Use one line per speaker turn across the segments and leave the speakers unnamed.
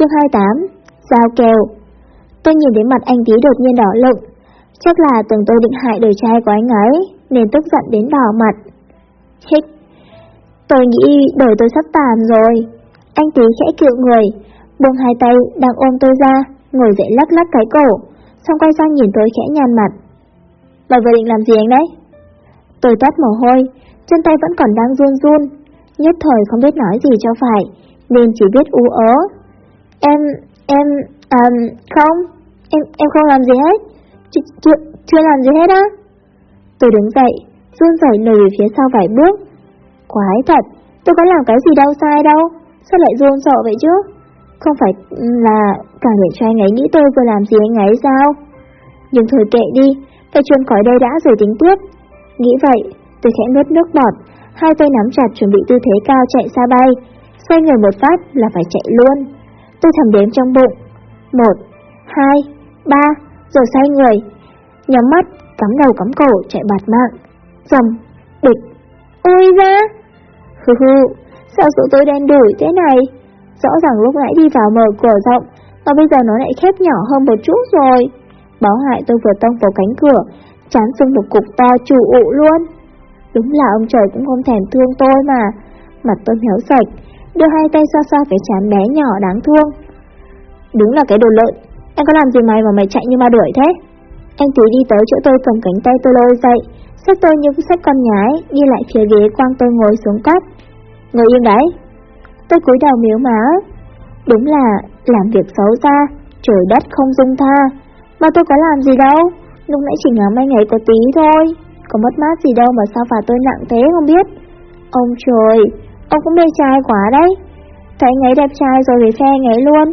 Chương 28 Giao kèo. Tôi nhìn đến mặt anh tí đột nhiên đỏ lụng Chắc là tưởng tôi định hại đời trai của anh ấy, Nên tức giận đến đỏ mặt. Hích! Tôi nghĩ đời tôi sắp tàn rồi. Anh tí khẽ cựu người, Buông hai tay đang ôm tôi ra, Ngồi dậy lắc lắc cái cổ, Xong quay sang nhìn tôi khẽ nhàn mặt. Bà vừa định làm gì anh đấy? Tôi tắt mồ hôi, Chân tay vẫn còn đang run run, Nhất thời không biết nói gì cho phải, Nên chỉ biết ú ớ. Em, em, à, không Em, em không làm gì hết. Ch chưa, chưa làm gì hết á. Tôi đứng dậy Run rẩy lùi về phía sau vài bước. Quái thật Tôi có làm cái gì đâu sai đâu. Sao lại run sợ vậy chứ? Không phải là càng để cho anh ấy nghĩ tôi vừa làm gì anh ấy sao? Nhưng thôi kệ đi phải chuồn khỏi đây đã rồi tính tiếp. Nghĩ vậy tôi khẽ nuốt nước bọt Hai tay nắm chặt chuẩn bị tư thế cao chạy xa bay. Xoay người một phát là phải chạy luôn. Tôi thầm đếm trong bụng. Một, hai, ba Rồi xoay người. Nhắm mắt, cắm đầu cắm cổ chạy bạt mạng. Dầm, địch. Ôi ra Hừ hừ, sao sự tôi đen đủi thế này? Rõ ràng lúc nãy đi vào mở cửa rộng Mà bây giờ nó lại khép nhỏ hơn một chút rồi. Báo hại tôi vừa tông vào cánh cửa Chán xương một cục to chủ ụ luôn. Đúng là ông trời cũng không thèm thương tôi mà. Mặt tôi héo sạch Đưa hai tay xoa xoa cái chán bé nhỏ đáng thương. Đúng là cái đồ lợn Anh có làm gì mày mà mày chạy như ma đuổi thế? Anh tí đi tới chỗ tôi cầm cánh tay tôi lôi dậy, Xách tôi như xách con nhái, Đi lại phía ghế quang tôi ngồi xuống cắt Ngồi yên đấy. Tôi cúi đầu miếu má. Đúng là làm việc xấu xa, Trời đất không dung tha. Mà tôi có làm gì đâu, Lúc nãy chỉ ngắm anh ấy có tí thôi. Có mất mát gì đâu mà sao phạt tôi nặng thế không biết. Ông trời Ông cũng đẹp trai quá đấy. Thấy ngấy đẹp trai rồi về phe ngấy luôn.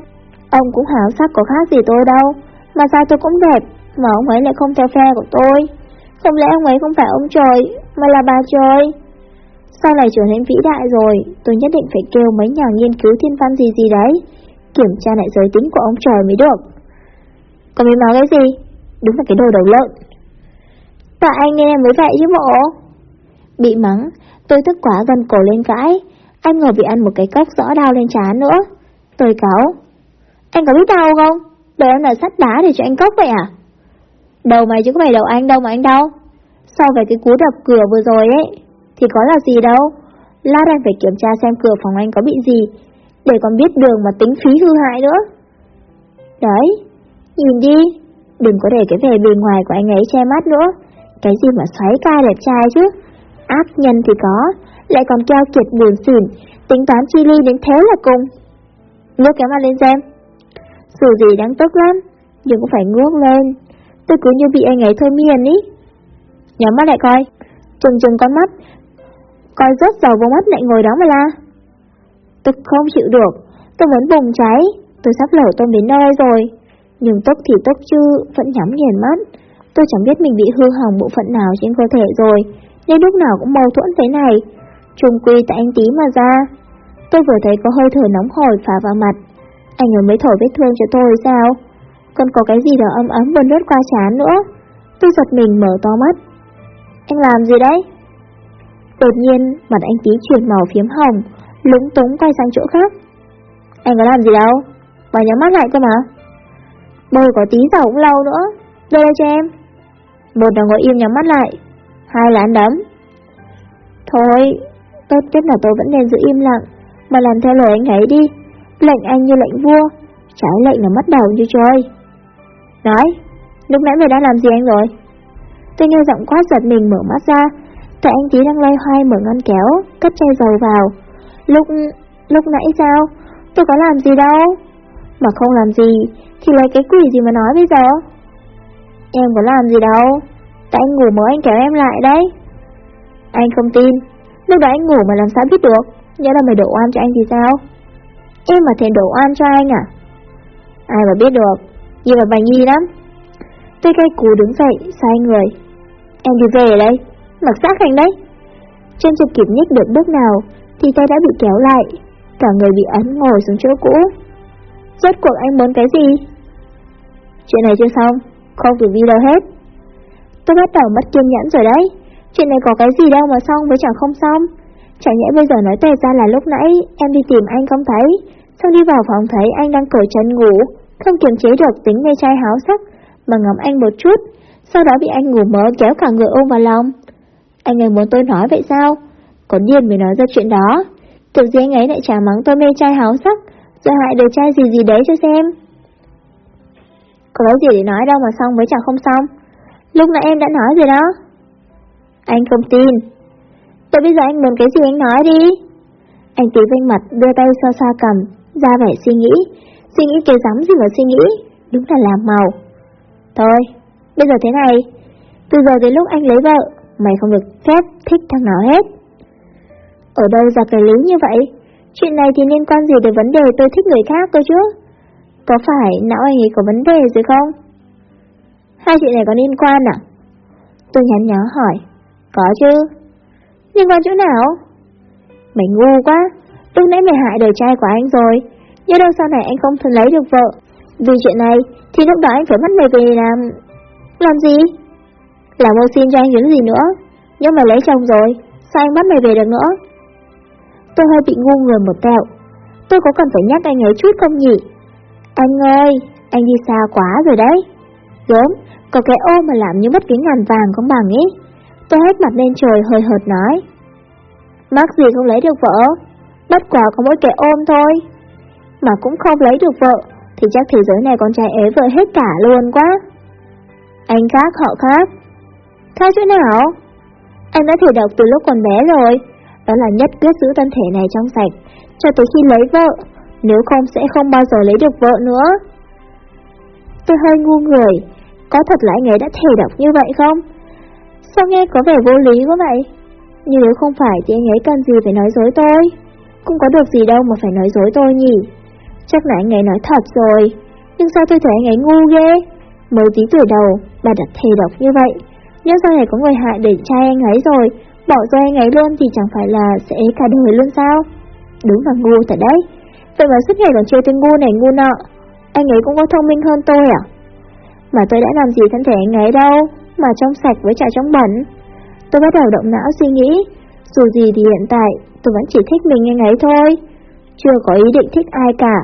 Ông cũng hảo sắc có khác gì tôi đâu. Mà sao tôi cũng đẹp, Mà ông ấy lại không theo phe của tôi? Không lẽ ông ấy không phải ông trời, Mà là bà trời? Sau này trở nên vĩ đại rồi, Tôi nhất định phải kêu mấy nhà nghiên cứu thiên văn gì gì đấy, Kiểm tra lại giới tính của ông trời mới được. Còn mình nói cái gì? Đúng là cái đồ đầu lợn. Tại anh nên em mới vậy chứ bộ. Bị mắng Tôi tức quá gần cổ lên cãi Anh ngờ bị ăn một cái cốc rõ đau lên trán nữa. Tôi cáo Anh có biết đau không? Đời em là sắt đá để cho anh cốc vậy à? Đầu mày chứ có phải đầu anh đâu mà anh đau. Sau về cái cú đập cửa vừa rồi ấy, Thì có là gì đâu. La đang phải kiểm tra xem cửa phòng anh có bị gì, Để còn biết đường mà tính phí hư hại nữa. Đấy, Nhìn đi. Đừng có để cái vẻ bề ngoài của anh ấy che mắt nữa. Cái gì mà xoáy ca đẹp trai chứ áp nhân thì có, Lại còn keo kiệt buồn xỉn, Tính toán chi ly đến thế là cùng. Ngước cái mặt lên xem. Dù gì đáng tức lắm, Nhưng cũng phải ngước lên. Tôi cứ như bị anh ấy thôi miền ý. Nhắm mắt lại coi. Trừng trừng con mắt. Coi rớt dầu vào mắt lại ngồi đó mà la. Tôi không chịu được. Tôi muốn bùng cháy. Tôi sắp lở tôi đến nơi rồi. Nhưng tức thì tức chứ, Vẫn nhắm nghiền mắt. Tôi chẳng biết mình bị hư hỏng bộ phận nào trên cơ thể rồi. Nên lúc nào cũng mâu thuẫn thế này. Trung quy tại anh tí mà ra. Tôi vừa thấy có hơi thở nóng hổi phả vào mặt. Anh ấy mới thổi vết thương cho tôi sao? Còn có cái gì đó ấm ấm vươn lướt qua chán nữa. Tôi giật mình mở to mắt. Anh làm gì đấy? Đột nhiên, mặt anh tí chuyển màu phiếm hồng, Lúng túng quay sang chỗ khác. Anh có làm gì đâu? Bà nhắm mắt lại cơ mà. Bơi có tí dầu cũng lâu nữa. Đưa đây cho em. Một là ngồi im nhắm mắt lại. Hai là ăn đấm. Thôi, Tốt nhất là tôi vẫn nên giữ im lặng, Mà làm theo lời anh ấy đi. Lệnh anh như lệnh vua, Trái lệnh là mất đầu như trời Nói, Lúc nãy mày đã làm gì anh rồi? Tôi nghe giọng quát giật mình mở mắt ra Tại anh tí đang loay hoay mở ngăn kéo, Cất chai dầu vào. Lúc... lúc nãy sao? Tôi có làm gì đâu? Mà không làm gì, Thì lấy cái quỷ gì mà nói bây giờ? Em có làm gì đâu? Tại anh ngủ mới anh kéo em lại đấy. Anh không tin. Lúc đó anh ngủ mà làm sao biết được? Nhớ là mày đổ oan cho anh thì sao? Em mà thèm đổ oan cho anh à? Ai mà biết được. Gì mà bà nhi lắm. Tôi cây cú đứng dậy sai người. Em đi về đây. Mặc xác anh đấy. Chân chưa kịp nhích được bước nào, Thì tay đã bị kéo lại. Cả người bị ấn ngồi xuống chỗ cũ. Rốt cuộc anh muốn cái gì? Chuyện này chưa xong. Không được đi đâu hết. Tôi bắt đầu mất kiên nhẫn rồi đấy Chuyện này có cái gì đâu mà xong với chẳng không xong Chẳng nhẽ bây giờ nói tệ ra là lúc nãy Em đi tìm anh không thấy Xong đi vào phòng thấy anh đang cởi chân ngủ, không kiềm chế được tính mê trai háo sắc, mà ngắm anh một chút, sau đó bị anh ngủ mớ kéo cả người ôm vào lòng. Anh ấy muốn tôi nói vậy sao? Có điên mới nói ra chuyện đó. Kiểu gì anh ấy lại trả mắng tôi mê trai háo sắc, rồi hại đời trai gì gì đấy cho xem. Có gì để nói đâu mà xong mới chẳng không xong. Lúc nãy em đã nói rồi đó. Anh không tin. tôi bây giờ anh muốn cái gì anh nói đi. Anh tí vinh mặt đưa tay xoa xoa cầm, ra vẻ suy nghĩ. Suy nghĩ cái dám gì mà suy nghĩ, đúng là làm màu. Thôi, bây giờ thế này. Từ giờ đến lúc anh lấy vợ, mày không được phép thích thằng nào hết. Ở đâu ra cái lý như vậy? Chuyện này thì liên quan gì đến vấn đề tôi thích người khác cơ chứ? Có phải não anh ấy có vấn đề rồi không? Hai chuyện này có liên quan à? Tôi nhắn nhó hỏi. Có chứ. Liên quan chỗ nào? Mày ngu quá. Lúc nãy mày hại đời trai của anh rồi. Nhớ đâu sau này anh không thể lấy được vợ. Vì chuyện này thì lúc đó anh phải bắt mày về làm... Làm gì? Làm mô xin cho anh những gì nữa. Nhưng mà lấy chồng rồi, sao anh bắt mày về được nữa? Tôi hơi bị ngu người một tẹo. Tôi có cần phải nhắc anh ấy chút không nhỉ? Anh ơi, anh đi xa quá rồi đấy. Gớm, có cái ô mà làm như mất cái ngàn vàng không bằng ý. Tôi hết mặt lên trời hơi hợt nói. Mắc gì không lấy được vợ? Bất quả có mỗi cái ôm thôi. Mà cũng không lấy được vợ, thì chắc thế giới này con trai ế vợ hết cả luôn quá. Anh khác họ khác. Khác chỗ nào? Anh đã thử độc từ lúc còn bé rồi. Đó là nhất quyết giữ thân thể này trong sạch, cho tới khi lấy vợ. Nếu không sẽ không bao giờ lấy được vợ nữa. Tôi hơi ngu người. Có thật là anh ấy đã thể độc như vậy không? Sao nghe có vẻ vô lý quá vậy? Nhưng nếu không phải thì anh ấy cần gì phải nói dối tôi? Cũng có được gì đâu mà phải nói dối tôi nhỉ? Chắc là anh ấy nói thật rồi. Nhưng sao tôi thấy anh ấy ngu ghê? Mới tí tuổi đầu, bà đặt thề độc như vậy. Nếu sau này có người hại để trai anh ấy rồi, bỏ rơi anh ấy luôn thì chẳng phải là sẽ cả đời luôn sao? Đúng là ngu thật đấy. Vậy mà suốt ngày còn chơi tên ngu này ngu nọ. Anh ấy cũng có thông minh hơn tôi à? Mà tôi đã làm gì thân thể anh ấy đâu, mà trong sạch với trà trong bẩn. Tôi bắt đầu động não suy nghĩ, dù gì thì hiện tại tôi vẫn chỉ thích mình anh ấy thôi. Chưa có ý định thích ai cả.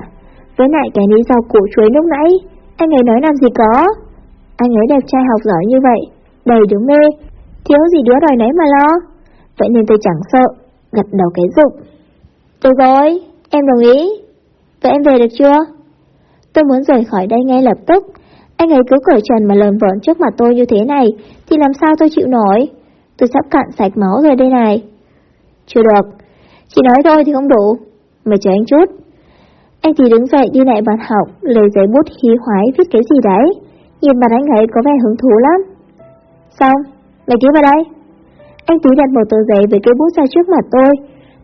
Với lại cái lý do củ chuối lúc nãy, anh ấy nói làm gì có. Anh ấy đẹp trai học giỏi như vậy, đầy đứa mê, thiếu gì đứa đòi nấy mà lo. Vậy nên tôi chẳng sợ, gật đầu cái dục Được rồi, em đồng ý. Vậy em về được chưa? Tôi muốn rời khỏi đây ngay lập tức. Anh ấy cứ cởi trần mà lờn vợn trước mặt tôi như thế này, thì làm sao tôi chịu nổi? Tôi sắp cạn sạch máu rồi đây này. Chưa được, chỉ nói thôi thì không đủ. Mày chờ anh chút. Anh thì đứng dậy đi lại bàn học, lấy giấy bút hí hoái viết cái gì đấy. Nhìn mặt anh ấy có vẻ hứng thú lắm. Xong, mày ký vào đây. Anh tí đặt một tờ giấy với cái bút ra trước mặt tôi.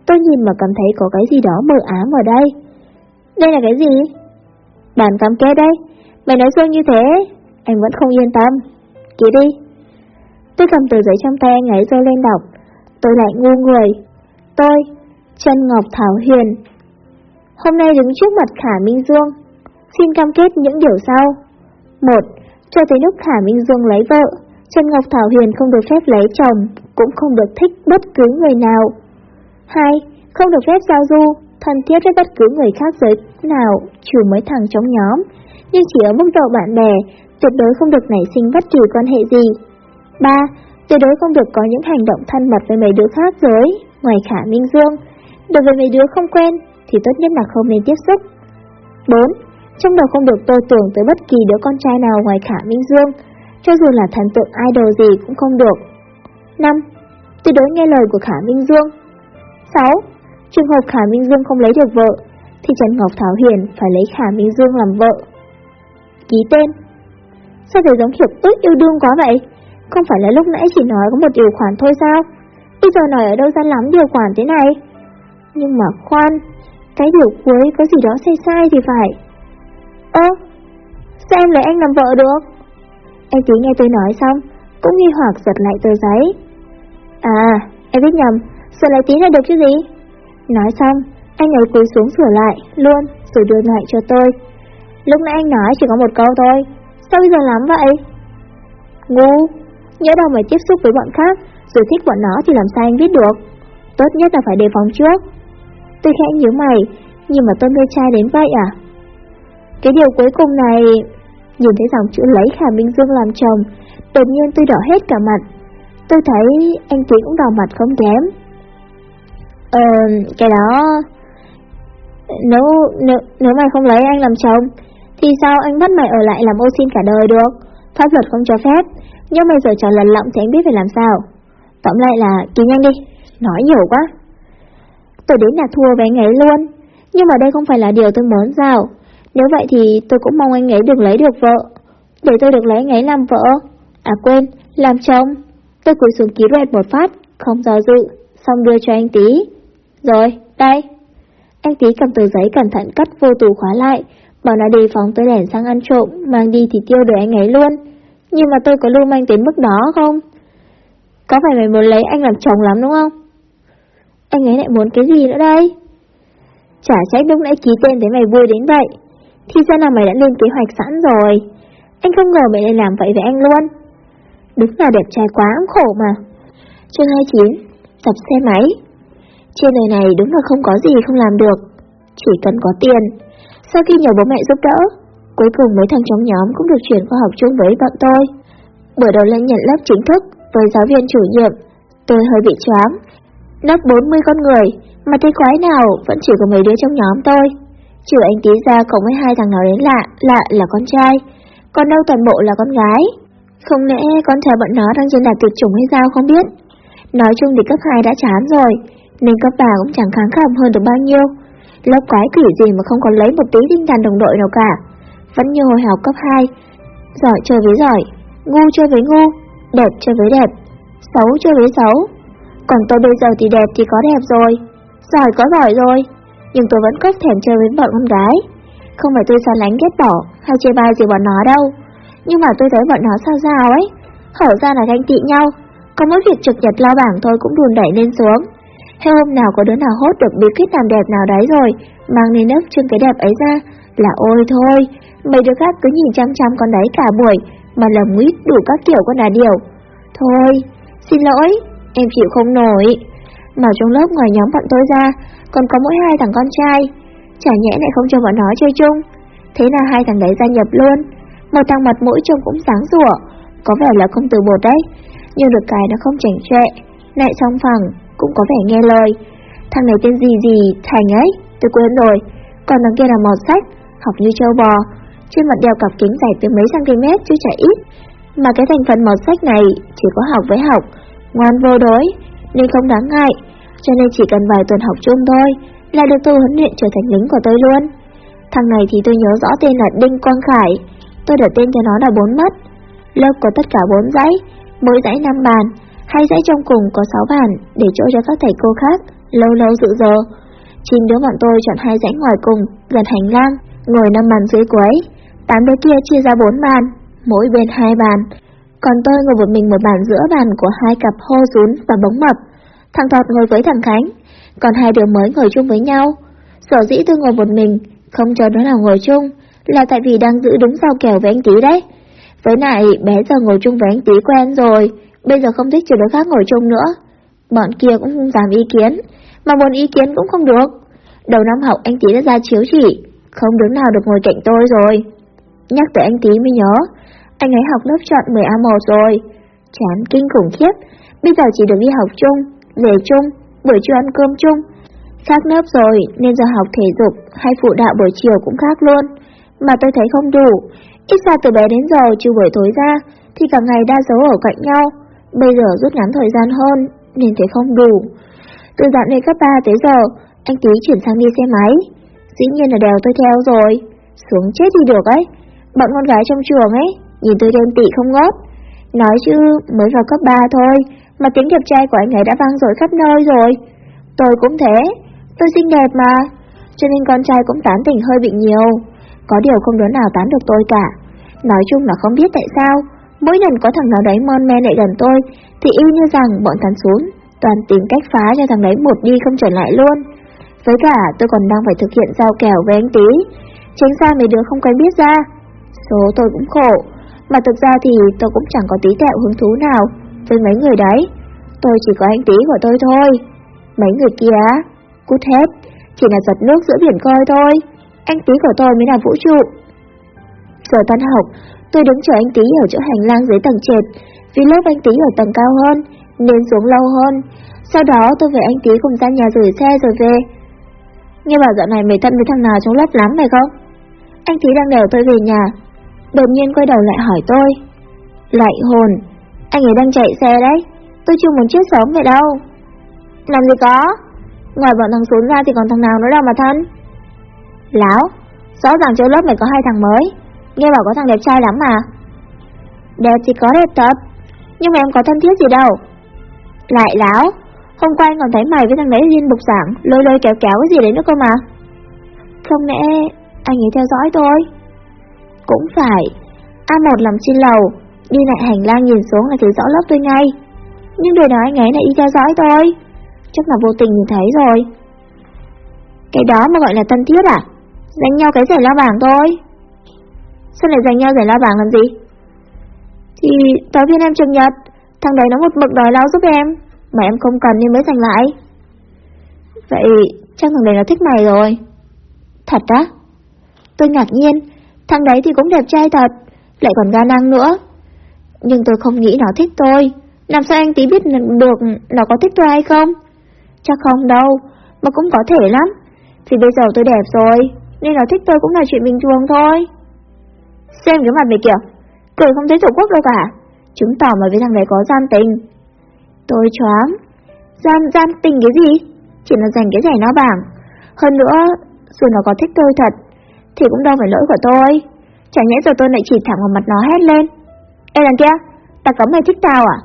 Tôi nhìn mà cảm thấy có cái gì đó mờ ám ở đây. Đây là cái gì? Bản cam kết đây. Mày nói dối như thế, anh vẫn không yên tâm. Ký đi. Tôi cầm tờ giấy trong tay anh ấy rơi lên đọc. Tôi lại ngu người. Tôi, Trân Ngọc Thảo Huyền. Hôm nay đứng trước mặt Khả Minh Dương. Xin cam kết những điều sau. một, Cho tới lúc Khả Minh Dương lấy vợ, Trân Ngọc Thảo Huyền không được phép lấy chồng, cũng không được thích bất cứ người nào. Hai, Không được phép giao du, thân thiết với bất cứ người khác giới nào, trừ mấy thằng trong nhóm, nhưng chỉ ở mức độ bạn bè, tuyệt đối không được nảy sinh bất kỳ quan hệ gì. 3. Tuyệt đối không được có những hành động thân mật với mấy đứa khác giới, ngoài khả Minh Dương. Đối với mấy đứa không quen, thì tốt nhất là không nên tiếp xúc. 4. Trong đầu không được tô tưởng tới bất kỳ đứa con trai nào ngoài khả Minh Dương, cho dù là thần tượng idol gì cũng không được. 5. Tuyệt đối nghe lời của khả Minh Dương. 6. Trường hợp khả Minh Dương không lấy được vợ, thì Trần Ngọc Thảo Hiền phải lấy khả Minh Dương làm vợ. Ký tên Sao thấy giống hiệp ước yêu đương quá vậy? Không phải là lúc nãy chỉ nói có một điều khoản thôi sao? Bây giờ nói ở đâu ra lắm điều khoản thế này? Nhưng mà khoan, cái điều cuối có gì đó sai sai thì phải. Ơ, sao em lấy anh làm vợ được? em tí nghe tôi nói xong, cũng nghi hoặc giật lại tờ giấy. À, em biết nhầm, sửa lại tí là được chứ gì? Nói xong, anh ấy cúi xuống sửa lại, luôn, rồi đưa lại cho tôi. Lúc nãy anh nói chỉ có một câu thôi, sao bây giờ lắm vậy? Ngu, nhớ đâu mà tiếp xúc với bọn khác, rồi thích bọn nó thì làm sao anh biết được? Tốt nhất là phải đề phòng trước. Tôi khẽ nhíu mày, Nhưng mà tôi mê trai đến vậy à? Cái điều cuối cùng này... Nhìn thấy dòng chữ lấy Khả Minh Dương làm chồng, đột nhiên tôi đỏ hết cả mặt. Tôi thấy anh Tí cũng đỏ mặt không kém. Ờ, cái đó... Nếu, nếu, nếu mày không lấy anh làm chồng, thì sao anh bắt mày ở lại làm ô xin cả đời được? Pháp luật không cho phép, nhưng mày giờ trả lần lọng thì anh biết phải làm sao. Tóm lại là ký nhanh đi, nói nhiều quá. Tôi đến là thua với anh ấy luôn, nhưng mà đây không phải là điều tôi muốn sao. Nếu vậy thì tôi cũng mong anh ấy được lấy được vợ, để tôi được lấy anh ấy làm vợ. À quên, làm chồng. Tôi cúi xuống ký rẹt một phát, không do dự, xong đưa cho anh tí. Rồi, đây. Anh tí cầm tờ giấy cẩn thận cắt vô tủ khóa lại, bảo là đề phóng tôi lẻn sang ăn trộm, mang đi thì tiêu đời anh ấy luôn. Nhưng mà tôi có lưu manh đến mức đó không? Có phải mày muốn lấy anh làm chồng lắm đúng không? Anh ấy lại muốn cái gì nữa đây? Chả trách lúc nãy ký tên thấy mày vui đến vậy. Thì ra là mày đã lên kế hoạch sẵn rồi. Anh không ngờ mày lại làm vậy với anh luôn. Đúng là đẹp trai quá khổ mà. Chương 29 Tập xe máy Trên đời này đúng là không có gì không làm được Chỉ cần có tiền sau khi nhờ bố mẹ giúp đỡ, Cuối cùng mấy thằng trong nhóm cũng được chuyển qua học chung với bọn tôi. Buổi đầu lên nhận lớp chính thức Với giáo viên chủ nhiệm, Tôi hơi bị choáng. Lớp 40 con người, Mà thấy quái nào vẫn chỉ có mấy đứa trong nhóm tôi. Trừ anh tí ra cộng với hai thằng nào đến lạ Lạ là con trai Còn đâu toàn bộ là con gái. Không lẽ con trai bọn nó đang trên đạt tuyệt chủng hay sao không biết? Nói chung thì cấp 2 đã chán rồi, Nên cấp 3 cũng chẳng kháng khẩm hơn được bao nhiêu. Lớp quái quỷ gì mà không còn lấy một tí tinh thần đồng đội nào cả. Vẫn như hồi học cấp 2 Giỏi chơi với giỏi. Ngu chơi với ngu. Đẹp chơi với đẹp. Xấu chơi với xấu. Còn tôi bây giờ thì đẹp thì có đẹp rồi. Giỏi có giỏi rồi. Nhưng tôi vẫn cốc thèm chơi với bọn con gái. Không phải tôi xa lánh ghét bỏ Hay chê bai gì bọn nó đâu. Nhưng mà tôi thấy bọn nó sao sao ấy. Hở ra là ganh tị nhau. Có mỗi việc trực nhật lao bảng thôi cũng đùn đẩy lên xuống. Hay hôm nào có đứa nào hốt được bí kíp làm đẹp nào đấy rồi, mang lên nấp trưng cái đẹp ấy ra, là ôi thôi, mấy đứa khác cứ nhìn chăm chăm con đấy cả buổi, mà lầm nguyết đủ các kiểu con là điều. Thôi, xin lỗi, em chịu không nổi. Mà trong lớp ngoài nhóm bọn tôi ra, còn có mỗi hai thằng con trai, chả nhẽ lại không cho bọn nó chơi chung. Thế là hai thằng đấy gia nhập luôn, một thằng mặt mũi trông cũng sáng rủa, có vẻ là không từ bột đấy, nhưng được cái nó không chảnh chệ, lại song phẳng, cũng có vẻ nghe lời. Thằng này tên gì gì, Thành ấy, tôi quên rồi, còn thằng kia là mọt sách, học như châu bò, trên mặt đeo cặp kính dài từ mấy cm chứ chả ít. Mà cái thành phần mọt sách này chỉ có học với học, ngoan vô đối, nên không đáng ngại, cho nên chỉ cần vài tuần học chung thôi là được tôi huấn luyện trở thành lính của tôi luôn. Thằng này thì tôi nhớ rõ tên là Đinh Quang Khải, tôi đặt tên cho nó là bốn mắt. Lớp có tất cả bốn dãy, mỗi dãy 5 bàn, hai dãy trong cùng có 6 bàn để chỗ cho các thầy cô khác, lâu lâu dự giờ. Chín đứa bọn tôi chọn hai dãy ngoài cùng, gần hành lang, ngồi năm bàn dưới cuối, tám đứa kia chia ra 4 bàn, mỗi bên hai bàn. Còn tôi ngồi một mình một bàn giữa bàn của hai cặp hô rún và bóng mập. Thằng Thọt ngồi với thằng Khánh, còn hai đứa mới ngồi chung với nhau. Sở dĩ tôi ngồi một mình, không cho đứa nào ngồi chung, là tại vì đang giữ đúng giao kèo với anh tí đấy. Với lại bé giờ ngồi chung với anh tí quen rồi, bây giờ không thích cho đối khác ngồi chung nữa. Bọn kia cũng không dám ý kiến, mà muốn ý kiến cũng không được. Đầu năm học anh tí đã ra chiếu chỉ, không đứa nào được ngồi cạnh tôi rồi. Nhắc tới anh tí mới nhớ, anh ấy học lớp chọn 10A1 rồi. Chán kinh khủng khiếp, bây giờ chỉ được đi học chung, về chung, buổi trưa ăn cơm chung. Khác lớp rồi nên giờ học thể dục hay phụ đạo buổi chiều cũng khác luôn. Mà tôi thấy không đủ, Ít ra từ bé đến giờ trừ buổi tối ra thì cả ngày đa số ở cạnh nhau. Bây giờ rút ngắn thời gian hơn nên thấy không đủ. Từ dạo này cấp 3 tới giờ, anh Tí chuyển sang đi xe máy. Dĩ nhiên là đèo tôi theo rồi. Xuống chết đi được ấy. Bọn con gái trong trường ấy, nhìn tôi đen tị không ngớt. Nói chứ mới vào cấp 3 thôi, mà tiếng đẹp trai của anh ấy đã vang rồi khắp nơi rồi. Tôi cũng thế, tôi xinh đẹp mà, cho nên con trai cũng tán tỉnh hơi bị nhiều. Có điều không đứa nào tán được tôi cả. Nói chung là không biết tại sao, mỗi lần có thằng nào đấy mon men lại gần tôi, thì y như rằng bọn thằng xuống, toàn tìm cách phá cho thằng đấy một đi không trở lại luôn. Với cả tôi còn đang phải thực hiện giao kèo với anh tí, tránh ra mấy đứa không quen biết ra. Số tôi cũng khổ, mà thực ra thì tôi cũng chẳng có tí tẹo hứng thú nào với mấy người đấy. Tôi chỉ có anh tí của tôi thôi. Mấy người kia, cút hết, chỉ là giật nước giữa biển khơi thôi. Anh tí của tôi mới là vũ trụ. Giờ tan học, tôi đứng chờ anh tí ở chỗ hành lang dưới tầng trệt, vì lớp anh tí ở tầng cao hơn, nên xuống lâu hơn. Sau đó tôi về anh tí cùng ra nhà gửi xe rồi về. Nghe bảo dạo này mày thân với thằng nào trong lớp lắm mày không? Anh tí đang đèo tôi về nhà, đột nhiên quay đầu lại hỏi tôi. Lại hồn, anh ấy đang chạy xe đấy, tôi chưa muốn chết sớm vậy đâu. Làm gì có, ngoài bọn thằng xuống ra thì còn thằng nào nữa đâu mà thân. Láo, rõ ràng trong lớp mày có hai thằng mới, nghe bảo có thằng đẹp trai lắm mà. Đẹp thì có đẹp thật, nhưng mà em có thân thiết gì đâu. Lại láo, hôm qua anh còn thấy mày với thằng đấy liên bục giảng, lôi lôi kéo kéo cái gì đấy nữa cơ mà. Không lẽ anh ấy theo dõi tôi? Cũng phải, A1 làm trên lầu, đi lại hành lang nhìn xuống là thấy rõ lớp tôi ngay. Nhưng đời đó anh ấy lại đi theo dõi tôi? Chắc là vô tình nhìn thấy rồi. Cái đó mà gọi là thân thiết à? Dành nhau cái rẻ la bảng thôi. Sao lại giành nhau giải lao bảng làm gì? Thì giáo viên em trường nhật, thằng đấy nó một mực đòi lao giúp em, mà em không cần nên mới giành lại. Vậy chắc thằng đấy nó thích mày rồi. Thật á? Tôi ngạc nhiên, thằng đấy thì cũng đẹp trai thật, lại còn ga năng nữa. Nhưng tôi không nghĩ nó thích tôi, làm sao anh tí biết được nó có thích tôi hay không? Chắc không đâu, mà cũng có thể lắm. Vì bây giờ tôi đẹp rồi, nên nó thích tôi cũng là chuyện bình thường thôi. Xem cái mặt mày kìa, cười không thấy tổ quốc đâu cả. Chứng tỏ mà với thằng này có gian tình. Tôi choáng. Gian, gian tình cái gì? Chỉ là dành cái giải nó bảng. Hơn nữa, dù nó có thích tôi thật, thì cũng đâu phải lỗi của tôi. Chẳng nhẽ giờ tôi lại chỉ thẳng vào mặt nó hét lên. Ê đằng kia, ta cấm mày thích tao à?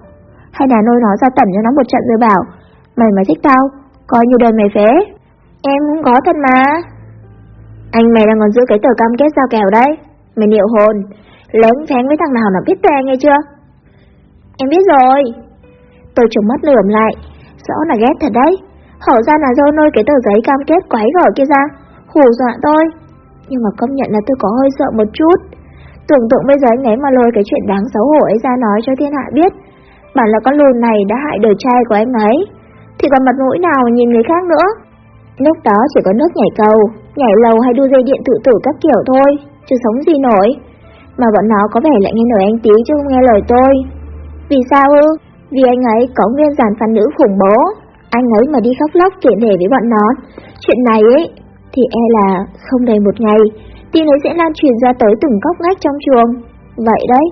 Hay là nôi nó ra tẩn cho nó một trận rồi bảo, mày mà thích tao, coi như đời mày phế. Em cũng có thật mà. Anh mày đang còn giữ cái tờ cam kết giao kèo đấy. Mày liệu hồn, lén phén với thằng nào nó biết tên nghe chưa? Em biết rồi. Tôi trông mắt lườm lại, rõ là ghét thật đấy. Hổ ra là do nôi cái tờ giấy cam kết quái gở kia ra, hù dọa tôi. Nhưng mà công nhận là tôi có hơi sợ một chút. Tưởng tượng bây giờ anh ấy mà lôi cái chuyện đáng xấu hổ ấy ra nói cho thiên hạ biết. bản là con lùn này đã hại đời trai của anh ấy. Thì còn mặt mũi nào nhìn người khác nữa. Lúc đó chỉ có nước nhảy cầu, nhảy lầu hay đu dây điện tự tử các kiểu thôi, chứ sống gì nổi. Mà bọn nó có vẻ lại nghe lời anh tí chứ không nghe lời tôi. Vì sao ư? Vì anh ấy có nguyên giản phản nữ khủng bố. Anh ấy mà đi khóc lóc kiện thể với bọn nó. Chuyện này ấy, thì e là không đầy một ngày, tin ấy sẽ lan truyền ra tới từng góc ngách trong trường. Vậy đấy,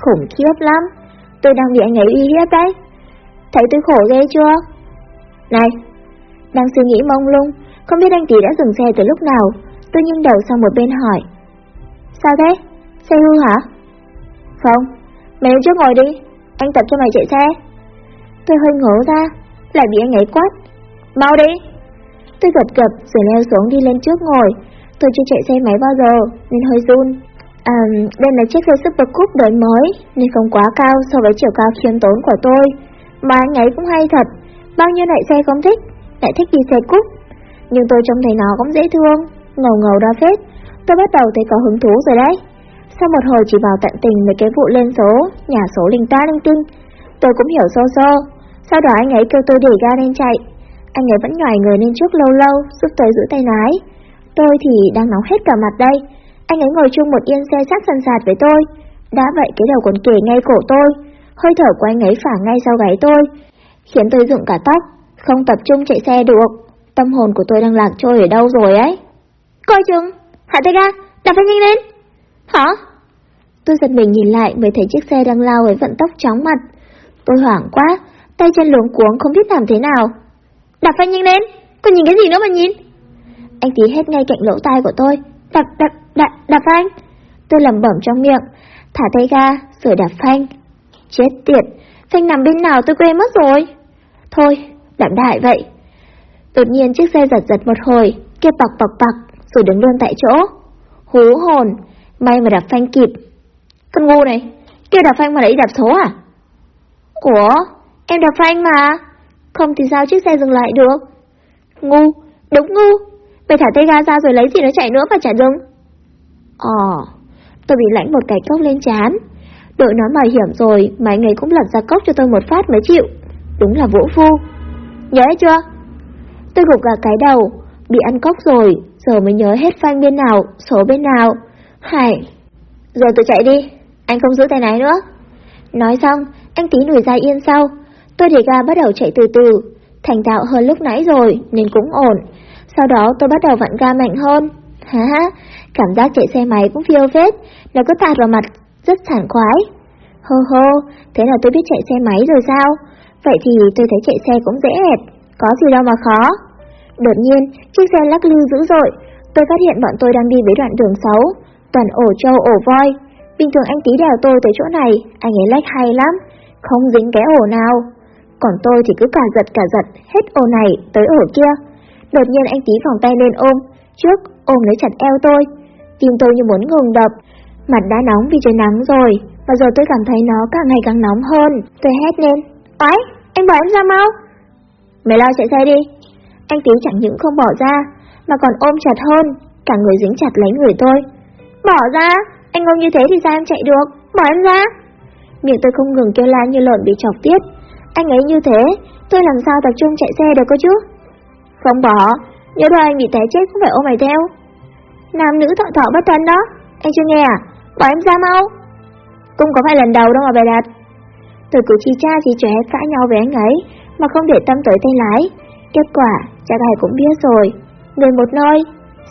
khủng khiếp lắm. Tôi đang bị anh ấy uy hiếp đấy. Thấy tôi khổ ghê chưa? Này, đang suy nghĩ mông lung, không biết anh tỷ đã dừng xe từ lúc nào. Tôi nghiêng đầu sang một bên hỏi. Sao thế? Xe hư hả? Không, mày lên trước ngồi đi, anh tập cho mày chạy xe. Tôi hơi ngỡ ra, lại bị anh ấy quát. Mau đi! Tôi gật gập rồi leo xuống đi lên trước ngồi. Tôi chưa chạy xe máy bao giờ nên hơi run. À, đây là chiếc xe Super Coupe đời mới nên không quá cao so với chiều cao khiêm tốn của tôi. Mà anh ấy cũng hay thật, bao nhiêu loại xe không thích, lại thích đi xe cúp. Nhưng tôi trông thấy nó cũng dễ thương, ngầu ngầu đa phết. Tôi bắt đầu thấy có hứng thú rồi đấy. Sau một hồi chỉ vào tận tình về cái vụ lên số, nhà số linh ta linh tinh, tôi cũng hiểu sơ sơ. Sau đó anh ấy kêu tôi để ga lên chạy. Anh ấy vẫn nhòi người lên trước lâu lâu, giúp tôi giữ tay lái. Tôi thì đang nóng hết cả mặt đây. Anh ấy ngồi chung một yên xe sát sần sạt với tôi. Đã vậy cái đầu còn kề ngay cổ tôi. Hơi thở của anh ấy phả ngay sau gáy tôi. Khiến tôi dựng cả tóc. Không tập trung chạy xe được. Tâm hồn của tôi đang lạc trôi ở đâu rồi ấy. Coi chừng, hạ tay ga, đạp phanh nhanh lên. Hả? Tôi giật mình nhìn lại mới thấy chiếc xe đang lao với vận tốc chóng mặt. Tôi hoảng quá, tay chân luống cuống không biết làm thế nào. Đạp phanh nhanh lên, còn nhìn cái gì nữa mà nhìn? Anh tí hết ngay cạnh lỗ tai của tôi. Đạp, đạp, đạp, đạp phanh. Tôi lẩm bẩm trong miệng, thả tay ga, rồi đạp phanh. Chết tiệt, phanh nằm bên nào tôi quên mất rồi. Thôi, đạp đại vậy. Đột nhiên chiếc xe giật giật một hồi, kêu bọc bọc bọc, rồi đứng luôn tại chỗ. Hú hồn, may mà đạp phanh kịp. Con ngu này, kêu đạp phanh mà lại đạp số à? Ủa, em đạp phanh mà. Không thì sao chiếc xe dừng lại được? Ngu, đúng ngu. Mày thả tay ga ra rồi lấy gì nó chạy nữa mà chả dừng. Ồ, tôi bị lãnh một cái cốc lên chán. Đội nó mạo hiểm rồi mà anh ấy cũng lật ra cốc cho tôi một phát mới chịu. Đúng là vũ phu. Nhớ chưa? Tôi gục gà cái đầu, bị ăn cóc rồi, giờ mới nhớ hết phanh bên nào, số bên nào. Hải, rồi tôi chạy đi, anh không giữ tay lái nữa. Nói xong, anh tí lùi ra yên sau. Tôi để ga bắt đầu chạy từ từ, thành thạo hơn lúc nãy rồi nên cũng ổn. Sau đó tôi bắt đầu vặn ga mạnh hơn. Há há, cảm giác chạy xe máy cũng phiêu phết, nó cứ tạt vào mặt, rất sảng khoái. Hô hô, thế là tôi biết chạy xe máy rồi sao? Vậy thì tôi thấy chạy xe cũng dễ hệt, có gì đâu mà khó. Đột nhiên, chiếc xe lắc lư dữ dội, tôi phát hiện bọn tôi đang đi với đoạn đường xấu, toàn ổ trâu ổ voi. Bình thường anh tí đèo tôi tới chỗ này, anh ấy lách hay lắm, không dính cái ổ nào. Còn tôi thì cứ cả giật cả giật, hết ổ này tới ổ kia. Đột nhiên anh tí vòng tay lên ôm, trước ôm lấy chặt eo tôi. Tim tôi như muốn ngừng đập, mặt đã nóng vì trời nắng rồi, và giờ tôi cảm thấy nó càng ngày càng nóng hơn. Tôi hét lên, Ói, anh bỏ em ra mau. Mày lo chạy xe đi. Anh tiến chẳng những không bỏ ra, mà còn ôm chặt hơn, cả người dính chặt lấy người tôi. Bỏ ra, anh ôm như thế thì sao em chạy được, bỏ em ra. Miệng tôi không ngừng kêu la như lợn bị chọc tiết. Anh ấy như thế, tôi làm sao tập trung chạy xe được cơ chứ? Không bỏ, nhớ đâu anh bị té chết cũng phải ôm mày theo. Nam nữ thọ thọ bất thân đó, anh chưa nghe à? Bỏ em ra mau. Cũng có phải lần đầu đâu mà bày đặt. Tôi cứ chi cha chi chóe cãi nhau với anh ấy, mà không để tâm tới tay lái. Kết quả, chắc ai cũng biết rồi. Người một nơi,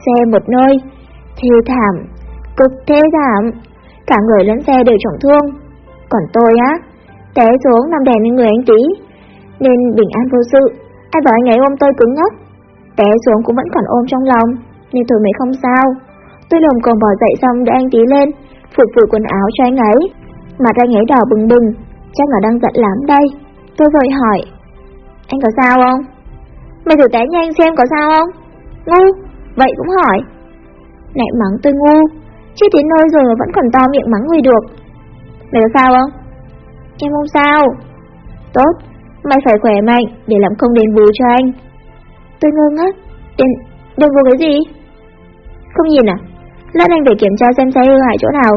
xe một nơi. Thê thảm, cực thê thảm. Cả người lẫn xe đều trọng thương. Còn tôi á, té xuống nằm đè lên người anh tí. Nên bình an vô sự, ai bảo anh ấy ôm tôi cứng nhất, Té xuống cũng vẫn còn ôm trong lòng, nên tôi mới không sao. Tôi lồng còn bỏ dậy xong để anh tí lên, phục vụ quần áo cho anh ấy. Mặt anh ấy đỏ bừng bừng, chắc là đang giận lắm đây. Tôi vội hỏi, anh có sao không? Mày thử té nhanh xem có sao không? Ngu, vậy cũng hỏi. Lại mắng tôi ngu, chưa đến nơi rồi mà vẫn còn to miệng mắng người được. Mày có sao không? Em không sao. Tốt, mày phải khỏe mạnh để làm không đền bù cho anh. Tôi ngơ ngác, đền, đền bù cái gì? Không nhìn à? Lát anh phải kiểm tra xem xe hư hại chỗ nào.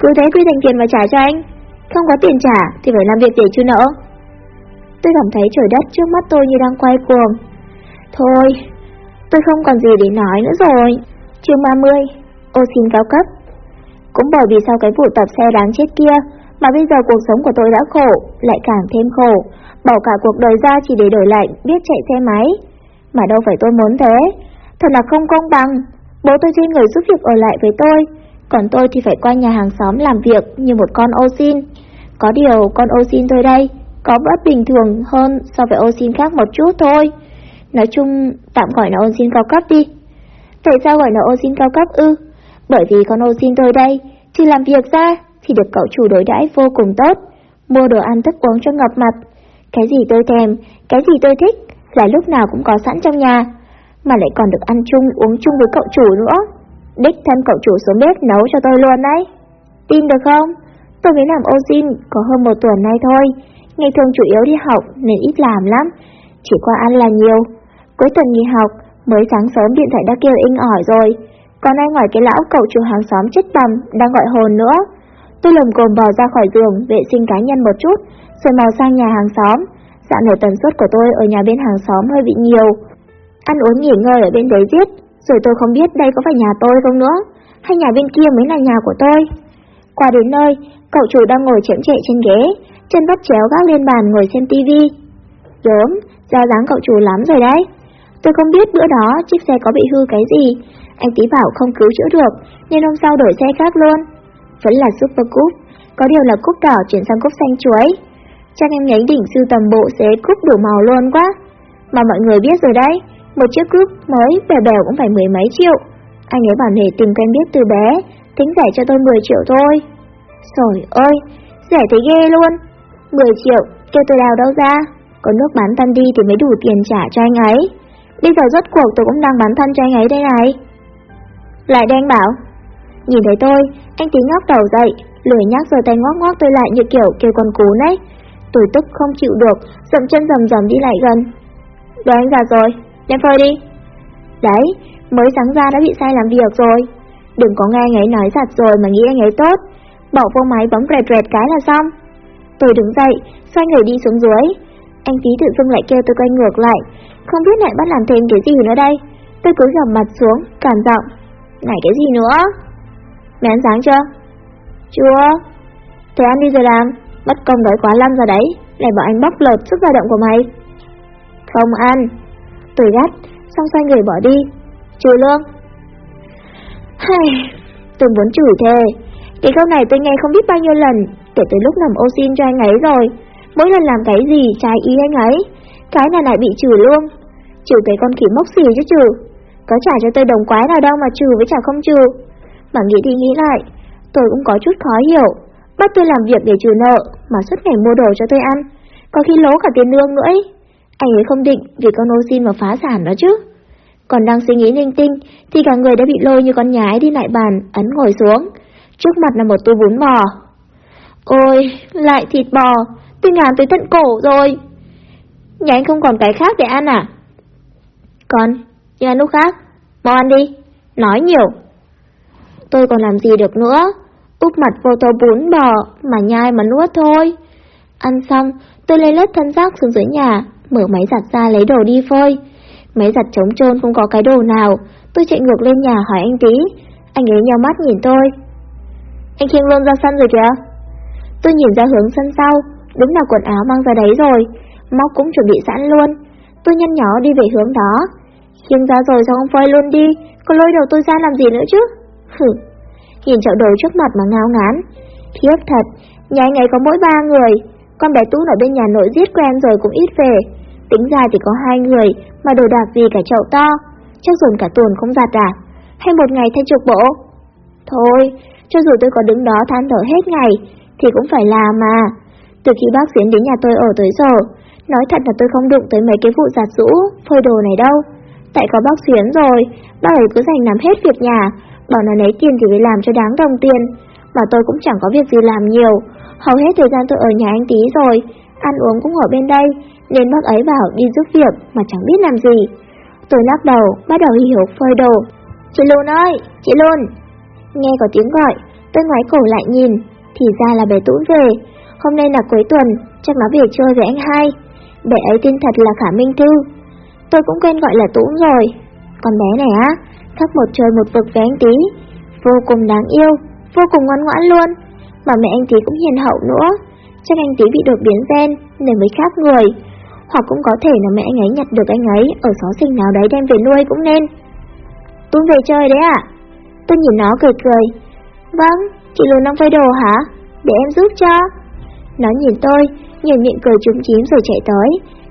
Cứ thế quy thành tiền và trả cho anh. Không có tiền trả thì phải làm việc để chứ nợ. Tôi cảm thấy trời đất trước mắt tôi như đang quay cuồng. Thôi, tôi không còn gì để nói nữa rồi. Chương 30, ô xin cao cấp. Cũng bởi vì sau cái vụ tập xe đáng chết kia, mà bây giờ cuộc sống của tôi đã khổ, lại càng thêm khổ, bỏ cả cuộc đời ra chỉ để đổi lại biết chạy xe máy. Mà đâu phải tôi muốn thế, thật là không công bằng. Bố tôi thuê người giúp việc ở lại với tôi, còn tôi thì phải qua nhà hàng xóm làm việc như một con ô xin. Có điều con ô xin tôi đây, có bất bình thường hơn so với oxin khác một chút thôi. Nói chung, tạm gọi là oxin cao cấp đi. Tại sao gọi là oxin cao cấp ư? Bởi vì con oxin tôi đây, chỉ làm việc ra thì được cậu chủ đối đãi vô cùng tốt, mua đồ ăn thức uống cho ngập mặt. Cái gì tôi thèm, cái gì tôi thích là lúc nào cũng có sẵn trong nhà, mà lại còn được ăn chung uống chung với cậu chủ nữa. Đích thân cậu chủ xuống bếp nấu cho tôi luôn đấy. Tin được không? Tôi mới làm ô xin có hơn một tuần nay thôi, ngày thường chủ yếu đi học nên ít làm lắm, chỉ qua ăn là nhiều. Cuối tuần nghỉ học, mới sáng sớm điện thoại đã kêu inh ỏi rồi, còn ai ngoài cái lão cậu chủ hàng xóm chết bầm đang gọi hồn nữa. Tôi lồng cồm bò ra khỏi giường vệ sinh cá nhân một chút, rồi mò sang nhà hàng xóm. Dạo này tần suất của tôi ở nhà bên hàng xóm hơi bị nhiều. Ăn uống nghỉ ngơi ở bên đấy giết, rồi tôi không biết đây có phải nhà tôi không nữa, hay nhà bên kia mới là nhà của tôi. Qua đến nơi, cậu chủ đang ngồi chậm chệ trên ghế, chân bắp chéo gác lên bàn ngồi xem tivi. Gớm, ra dáng cậu chủ lắm rồi đấy. Tôi không biết bữa đó chiếc xe có bị hư cái gì, anh tí bảo không cứu chữa được, nên hôm sau đổi xe khác luôn. Vẫn là Super Cup, có điều là cúp đỏ chuyển sang cúp xanh chuối. Chắc em nhánh đỉnh sưu tầm bộ xế cúp đủ màu luôn quá. Mà mọi người biết rồi đấy, một chiếc cúp mới bèo bèo cũng phải mười mấy triệu. Anh ấy bảo nể tình quen biết từ bé, tính rẻ cho tôi 10 triệu thôi. Trời ơi, rẻ thấy ghê luôn. 10 triệu, kêu tôi đào đâu ra, có nước bán thân đi thì mới đủ tiền trả cho anh ấy. Bây giờ rốt cuộc tôi cũng đang bán thân cho anh ấy đây này. Lại đây anh bảo. Nhìn thấy tôi, anh tí ngóc đầu dậy, lười nhắc rồi tay ngóc ngóc tôi lại như kiểu kêu con cú đấy. Tôi tức không chịu được, dậm chân dầm dầm đi lại gần. Đồ anh già rồi, đem phơi đi. Đấy, mới sáng ra đã bị sai làm việc rồi. Đừng có nghe anh ấy nói giặt rồi mà nghĩ anh ấy tốt. Bỏ vô máy bấm rẹt rẹt cái là xong. Tôi đứng dậy, xoay người đi xuống dưới. Anh tí tự dưng lại kêu tôi quay ngược lại, không biết lại bắt làm thêm cái gì nữa đây. Tôi cúi gằm mặt xuống, cản giọng. Này cái gì nữa? Mẹ ăn sáng chưa? Chưa. Thế ăn đi rồi làm, mất công đói quá lăm rồi đấy, lại bảo anh bóc lột sức lao động của mày. Không ăn. Tôi gắt, xong xoay người bỏ đi. Trừ lương. Hay, tôi muốn chửi thề. Cái câu này tôi nghe không biết bao nhiêu lần, kể từ lúc nằm ô xin cho anh ấy rồi. Mỗi lần làm cái gì trái ý anh ấy, cái này lại bị trừ luôn. Trừ cái con khỉ mốc xì chứ trừ. Có trả cho tôi đồng quái nào đâu mà trừ với trả không trừ. Mà nghĩ đi nghĩ lại, tôi cũng có chút khó hiểu. Bắt tôi làm việc để trừ nợ, mà suốt ngày mua đồ cho tôi ăn. Có khi lố cả tiền lương nữa ấy. Anh ấy không định vì con ô xin mà phá sản đó chứ. Còn đang suy nghĩ linh tinh, thì cả người đã bị lôi như con nhái đi lại bàn, ấn ngồi xuống. Trước mặt là một tô bún bò. Ôi, lại thịt bò, tôi ngán tới tận cổ rồi. Nhà anh không còn cái khác để ăn à? Còn, nhà lúc khác. Mau ăn đi, nói nhiều. Tôi còn làm gì được nữa, úp mặt vô tô bún bò mà nhai mà nuốt thôi. Ăn xong, tôi lấy lết thân rác xuống dưới nhà, mở máy giặt ra lấy đồ đi phơi. Máy giặt trống trơn không có cái đồ nào, tôi chạy ngược lên nhà hỏi anh tí. Anh ấy nhau mắt nhìn tôi. Anh khiêng luôn ra sân rồi kìa. Tôi nhìn ra hướng sân sau, đúng là quần áo mang ra đấy rồi, móc cũng chuẩn bị sẵn luôn. Tôi nhăn nhó đi về hướng đó. Khiêng ra rồi sao không phơi luôn đi, có lôi đầu tôi ra làm gì nữa chứ? Hử, nhìn chậu đồ trước mặt mà ngao ngán. Khiếp thật, nhà anh ấy có mỗi ba người, con bé Tú ở bên nhà nội giết quen rồi cũng ít về. Tính ra chỉ có hai người, mà đồ đạc gì cả chậu to, chắc dồn cả tuần không giặt à? Hay một ngày thay chục bộ? Thôi, cho dù tôi có đứng đó than thở hết ngày, thì cũng phải làm mà. Từ khi bác Xuyến đến nhà tôi ở tới giờ, nói thật là tôi không đụng tới mấy cái vụ giặt rũ, phơi đồ này đâu. Tại có bác Xuyến rồi, bác ấy cứ dành làm hết việc nhà, bảo là lấy tiền thì phải làm cho đáng đồng tiền. Mà tôi cũng chẳng có việc gì làm nhiều, hầu hết thời gian tôi ở nhà anh tí rồi, ăn uống cũng ở bên đây, nên bác ấy bảo đi giúp việc mà chẳng biết làm gì. Tôi lắc đầu, bắt đầu hiểu phơi đồ. Chị Lôn ơi, chị Lôn! Nghe có tiếng gọi, tôi ngoái cổ lại nhìn, thì ra là bé Tũng về. Hôm nay là cuối tuần, chắc nó về chơi với anh hai. Bé ấy tên thật là Khả Minh Thư. Tôi cũng quen gọi là Tũng rồi. Con bé này á, khắp một trời một vực với anh tí. Vô cùng đáng yêu, vô cùng ngoan ngoãn luôn. Mà mẹ anh tí cũng hiền hậu nữa. Chắc anh tí bị đột biến gen nên mới khác người. Hoặc cũng có thể là mẹ anh ấy nhặt được anh ấy ở xó xỉnh nào đấy đem về nuôi cũng nên. Tũng về chơi đấy ạ. Tôi nhìn nó cười cười. Vâng, chị lùn đang phơi đồ hả? Để em giúp cho. Nó nhìn tôi, nhìn miệng cười trúng chím rồi chạy tới,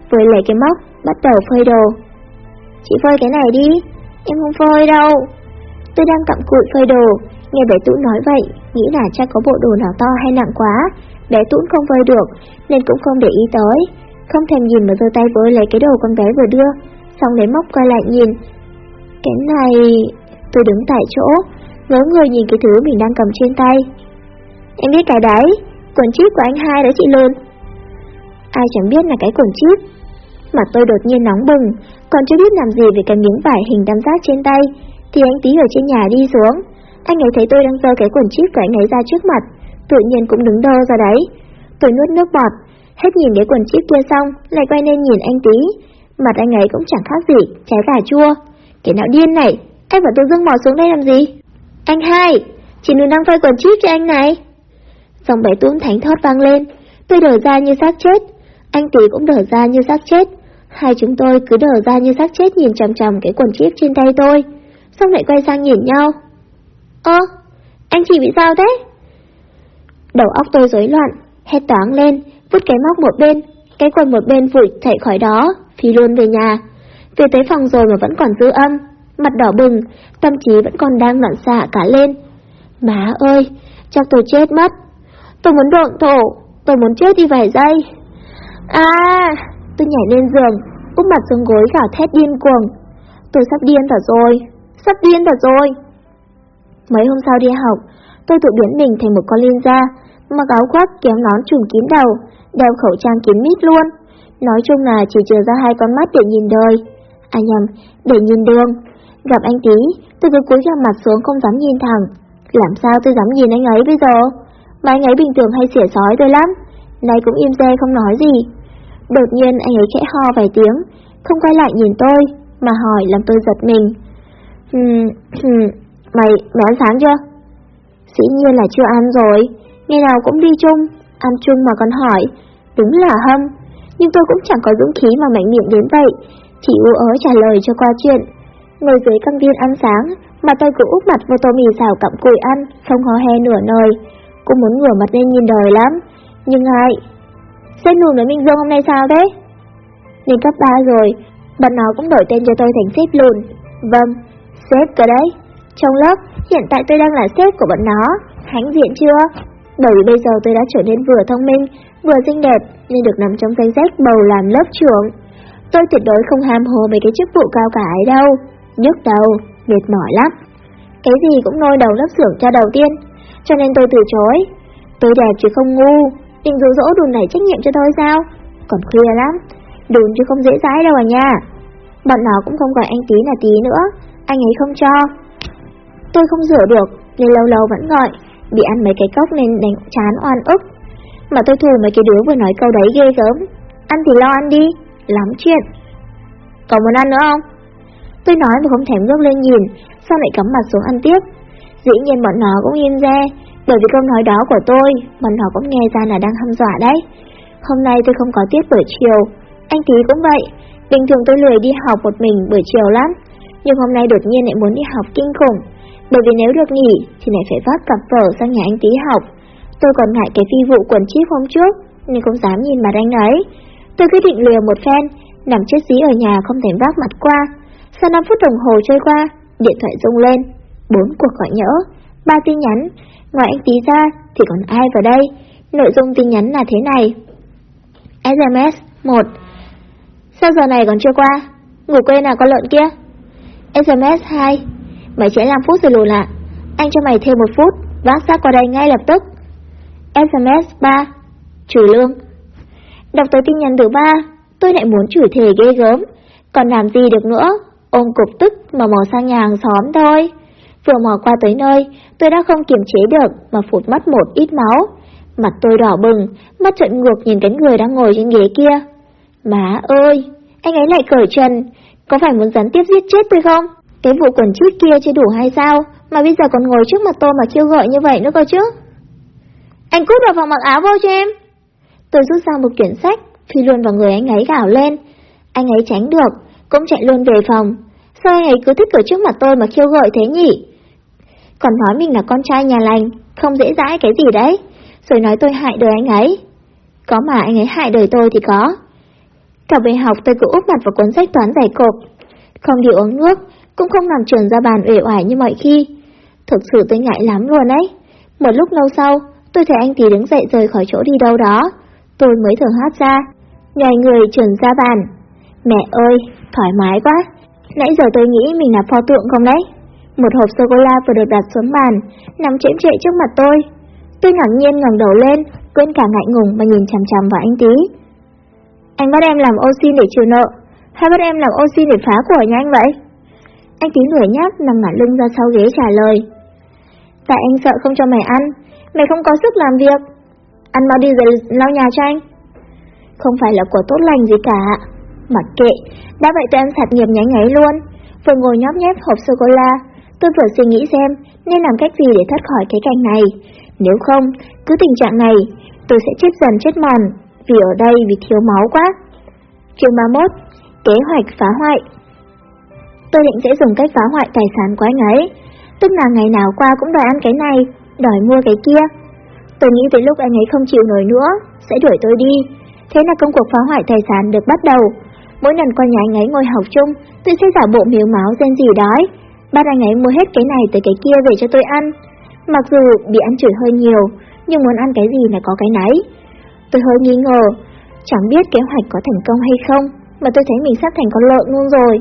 với lấy cái móc, bắt đầu phơi đồ. Chị phơi cái này đi, em không phơi đâu. Tôi đang cặm cụi phơi đồ, nghe bé Tũ nói vậy, nghĩ là chắc có bộ đồ nào to hay nặng quá, bé Tũ không phơi được, nên cũng không để ý tới. Không thèm nhìn mà giơ tay với lấy cái đồ con bé vừa đưa, xong lấy móc quay lại nhìn. Cái này... Tôi đứng tại chỗ, ngớ người nhìn cái thứ mình đang cầm trên tay. Em biết cái đấy, quần chip của anh hai đó chị luôn. Ai chẳng biết là cái quần chip. Mặt tôi đột nhiên nóng bừng, còn chưa biết làm gì về cái miếng vải hình tam giác trên tay, thì anh tí ở trên nhà đi xuống. Anh ấy thấy tôi đang giơ cái quần chip của anh ấy ra trước mặt, tự nhiên cũng đứng đơ ra đấy. Tôi nuốt nước bọt, hết nhìn cái quần chip kia xong, lại quay lên nhìn anh tí. Mặt anh ấy cũng chẳng khác gì, trái cà chua. Cái nào điên này, anh và tôi dưng mò xuống đây làm gì? Anh hai, chị nữ đang phơi quần chip cho anh này. Dòng bảy tuống thánh thót vang lên, tôi đờ ra như xác chết, anh tỷ cũng đờ ra như xác chết. Hai chúng tôi cứ đờ ra như xác chết nhìn chằm chằm cái quần chip trên tay tôi, xong lại quay sang nhìn nhau. Ơ, anh chị bị sao thế? Đầu óc tôi rối loạn, hét toáng lên, vứt cái móc một bên, cái quần một bên vụi chạy khỏi đó, phi luôn về nhà. Về tới phòng rồi mà vẫn còn dư âm, mặt đỏ bừng, tâm trí vẫn còn đang loạn xạ cả lên. Má ơi, chắc tôi chết mất. Tôi muốn độn thổ, tôi muốn chết đi vài giây. À, tôi nhảy lên giường, úp mặt xuống gối gào thét điên cuồng. Tôi sắp điên thật rồi, sắp điên thật rồi. Mấy hôm sau đi học, tôi tự biến mình thành một con liên gia, mặc áo khoác kéo nón trùm kín đầu, đeo khẩu trang kín mít luôn. Nói chung là chỉ trừ ra hai con mắt để nhìn đời. À nhầm, để nhìn đường. Gặp anh tí, tôi cứ cúi gằm mặt xuống không dám nhìn thẳng. Làm sao tôi dám nhìn anh ấy bây giờ? Mà anh ấy bình thường hay xỉa sói tôi lắm. Nay cũng im re không nói gì. Đột nhiên anh ấy khẽ ho vài tiếng, không quay lại nhìn tôi, mà hỏi làm tôi giật mình. Mày, mày ăn sáng chưa? Dĩ nhiên là chưa ăn rồi, ngày nào cũng đi chung, ăn chung mà còn hỏi, đúng là hâm. Nhưng tôi cũng chẳng có dũng khí mà mạnh miệng đến vậy, chỉ u ớ trả lời cho qua chuyện. Ngồi dưới căng viên ăn sáng, mà tôi cứ úp mặt vào tô mì xào cặm cùi ăn, không hò he nửa nơi. Cô muốn ngửa mặt lên nhìn đời lắm, nhưng ngại. Sếp nùn với Minh Dương hôm nay sao thế? Lên cấp 3 rồi, bọn nó cũng đổi tên cho tôi thành sếp lùn. Vâng, sếp cơ đấy. Trong lớp, hiện tại tôi đang là sếp của bọn nó, hãnh diện chưa? Bởi vì bây giờ tôi đã trở nên vừa thông minh, vừa xinh đẹp, nên được nằm trong danh sách bầu làm lớp trưởng. Tôi tuyệt đối không ham hồ mấy cái chức vụ cao cả ấy đâu. Nhức đầu, mệt mỏi lắm. Cái gì cũng nôi đầu lớp xưởng cho đầu tiên, cho nên tôi từ chối. Tôi đẹp chứ không ngu, định dụ dỗ đùn này trách nhiệm cho tôi sao? Còn khuya lắm, đùn chứ không dễ dãi đâu à nha. Bọn nó cũng không gọi anh tí là tí nữa, anh ấy không cho. Tôi không rửa được, nên lâu lâu vẫn gọi, bị ăn mấy cái cốc nên đánh chán oan ức. Mà tôi thù mấy cái đứa vừa nói câu đấy ghê gớm. Ăn thì lo ăn đi, lắm chuyện. Còn muốn ăn nữa không? Tôi nói mà không thèm ngước lên nhìn, sao lại cắm mặt xuống ăn tiếp? Dĩ nhiên bọn nó cũng im ra, bởi vì câu nói đó của tôi, bọn nó cũng nghe ra là đang hăm dọa đấy. Hôm nay tôi không có tiết buổi chiều, anh tí cũng vậy. Bình thường tôi lười đi học một mình buổi chiều lắm, nhưng hôm nay đột nhiên lại muốn đi học kinh khủng. Bởi vì nếu được nghỉ thì lại phải vác cặp vở sang nhà anh tí học. Tôi còn ngại cái phi vụ quần chip hôm trước, nên không dám nhìn mặt anh ấy. Tôi quyết định lừa một phen, nằm chết dí ở nhà không thể vác mặt qua. Sau 5 phút đồng hồ trôi qua, điện thoại rung lên, bốn cuộc gọi nhỡ, ba tin nhắn, ngoài anh tí ra thì còn ai vào đây? Nội dung tin nhắn là thế này. SMS 1 Sao giờ này còn chưa qua? Ngủ quên à con lợn kia? SMS 2 Mày trễ 5 phút rồi lùn ạ. Anh cho mày thêm một phút, vác xác qua đây ngay lập tức. SMS 3 Chửi lương Đọc tới tin nhắn thứ ba, tôi lại muốn chửi thề ghê gớm. Còn làm gì được nữa, Ôn cục tức mà mò sang nhà hàng xóm thôi. Vừa mò qua tới nơi, tôi đã không kiềm chế được mà phụt mất một ít máu. Mặt tôi đỏ bừng, mắt trợn ngược nhìn cái người đang ngồi trên ghế kia. Má ơi, anh ấy lại cởi trần, có phải muốn gián tiếp giết chết tôi không? Cái vụ quần chít kia chưa đủ hay sao, mà bây giờ còn ngồi trước mặt tôi mà kêu gọi như vậy nữa cơ chứ? Anh cút vào phòng mặc áo vô cho em. Tôi rút ra một quyển sách, phi luôn vào người anh ấy gào lên. Anh ấy tránh được, cũng chạy luôn về phòng. Sao anh ấy cứ thích ở trước mặt tôi mà kêu gọi thế nhỉ? Còn nói mình là con trai nhà lành, không dễ dãi cái gì đấy. Rồi nói tôi hại đời anh ấy. Có mà anh ấy hại đời tôi thì có. Cả về học tôi cứ úp mặt vào cuốn sách toán giải cộp. Không đi uống nước, cũng không nằm trường ra bàn uể oải như mọi khi. Thực sự tôi ngại lắm luôn ấy. Một lúc lâu sau, tôi thấy anh Tí đứng dậy rời khỏi chỗ đi đâu đó. Tôi mới thở hát ra, ngày người trường ra bàn. Mẹ ơi, thoải mái quá. Nãy giờ tôi nghĩ mình là pho tượng không đấy? Một hộp sô-cô-la vừa được đặt xuống bàn, nằm chễm trệ trước mặt tôi. Tôi ngạc nhiên ngẩng đầu lên, quên cả ngại ngùng mà nhìn chằm chằm vào anh Tí. Anh bắt em làm ô xin để trừ nợ, hay bắt em làm ô xin để phá của nhà anh vậy? Anh Tí lười nhát, nằm ngả lưng ra sau ghế trả lời. Tại anh sợ không cho mày ăn, mày không có sức làm việc. Ăn mau đi rồi lau nhà cho anh. Không phải là của tốt lành gì cả. Mặc kệ, đã vậy tôi ăn sạch nghiệp nháy nháy luôn. Vừa ngồi nhóp nhép hộp sô-cô-la, tôi vừa suy nghĩ xem nên làm cách gì để thoát khỏi cái cảnh này. Nếu không, cứ tình trạng này, tôi sẽ chết dần chết mòn, vì ở đây vì thiếu máu quá. Chương 31 Kế hoạch phá hoại Tôi định sẽ dùng cách phá hoại tài sản của anh ấy, tức là ngày nào qua cũng đòi ăn cái này, đòi mua cái kia. Tôi nghĩ tới lúc anh ấy không chịu nổi nữa, sẽ đuổi tôi đi. Thế là công cuộc phá hoại tài sản được bắt đầu. Mỗi lần qua nhà anh ấy ngồi học chung, tôi sẽ giả bộ miếu máu gen gì đói, Ba anh ấy mua hết cái này tới cái kia về cho tôi ăn. Mặc dù bị ăn chửi hơi nhiều, nhưng muốn ăn cái gì là có cái nấy. Tôi hơi nghi ngờ, chẳng biết kế hoạch có thành công hay không, mà tôi thấy mình sắp thành con lợn luôn rồi.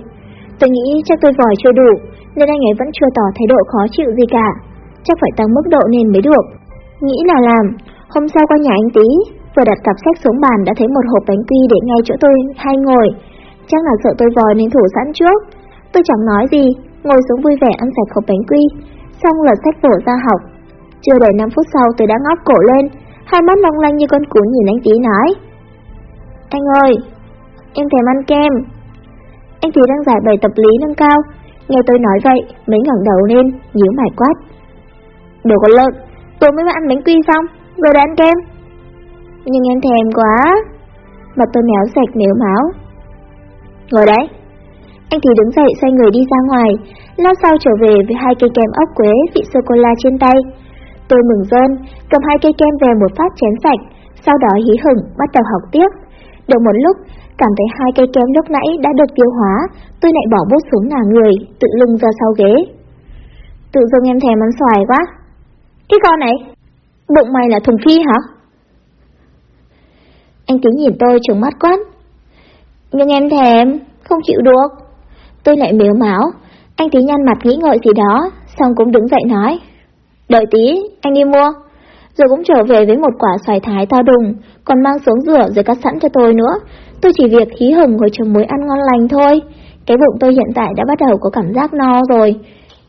Tôi nghĩ chắc tôi vòi chưa đủ, nên anh ấy vẫn chưa tỏ thái độ khó chịu gì cả. Chắc phải tăng mức độ nên mới được. Nghĩ là làm, hôm sau qua nhà anh tí, vừa đặt cặp sách xuống bàn đã thấy một hộp bánh quy để ngay chỗ tôi hay ngồi. Chắc là sợ tôi vòi nên thủ sẵn trước. Tôi chẳng nói gì, ngồi xuống vui vẻ ăn sạch hộp bánh quy, xong lật sách vở ra học. Chưa đầy 5 phút sau tôi đã ngóc cổ lên, hai mắt long lanh như con cún nhìn anh tí nói. Anh ơi, em thèm ăn kem. Anh Tí đang giải bài tập lý nâng cao, nghe tôi nói vậy mới ngẩng đầu lên, nhíu mày quát. Đồ con lợn, tôi mới ăn bánh quy xong, rồi đã ăn kem. Nhưng em thèm quá. Mặt tôi méo sạch nếu máu. Ngồi đấy. Anh thì đứng dậy xoay người đi ra ngoài, lát sau trở về với hai cây kem ốc quế vị sô-cô-la trên tay. Tôi mừng rơn, cầm hai cây kem về một phát chén sạch, sau đó hí hửng bắt đầu học tiếp. Được một lúc, cảm thấy hai cây kem lúc nãy đã được tiêu hóa, tôi lại bỏ bút xuống ngả người, tự lưng ra sau ghế. Tự dưng em thèm ăn xoài quá. Cái con này, bụng mày là thùng phi hả? Anh tí nhìn tôi trừng mắt quát. Nhưng em thèm, không chịu được. Tôi lại miếu máu, anh tí nhăn mặt nghĩ ngợi gì đó, xong cũng đứng dậy nói. Đợi tí, anh đi mua. Rồi cũng trở về với một quả xoài thái to đùng, còn mang xuống rửa rồi cắt sẵn cho tôi nữa. Tôi chỉ việc hí hửng ngồi chấm muối ăn ngon lành thôi. Cái bụng tôi hiện tại đã bắt đầu có cảm giác no rồi.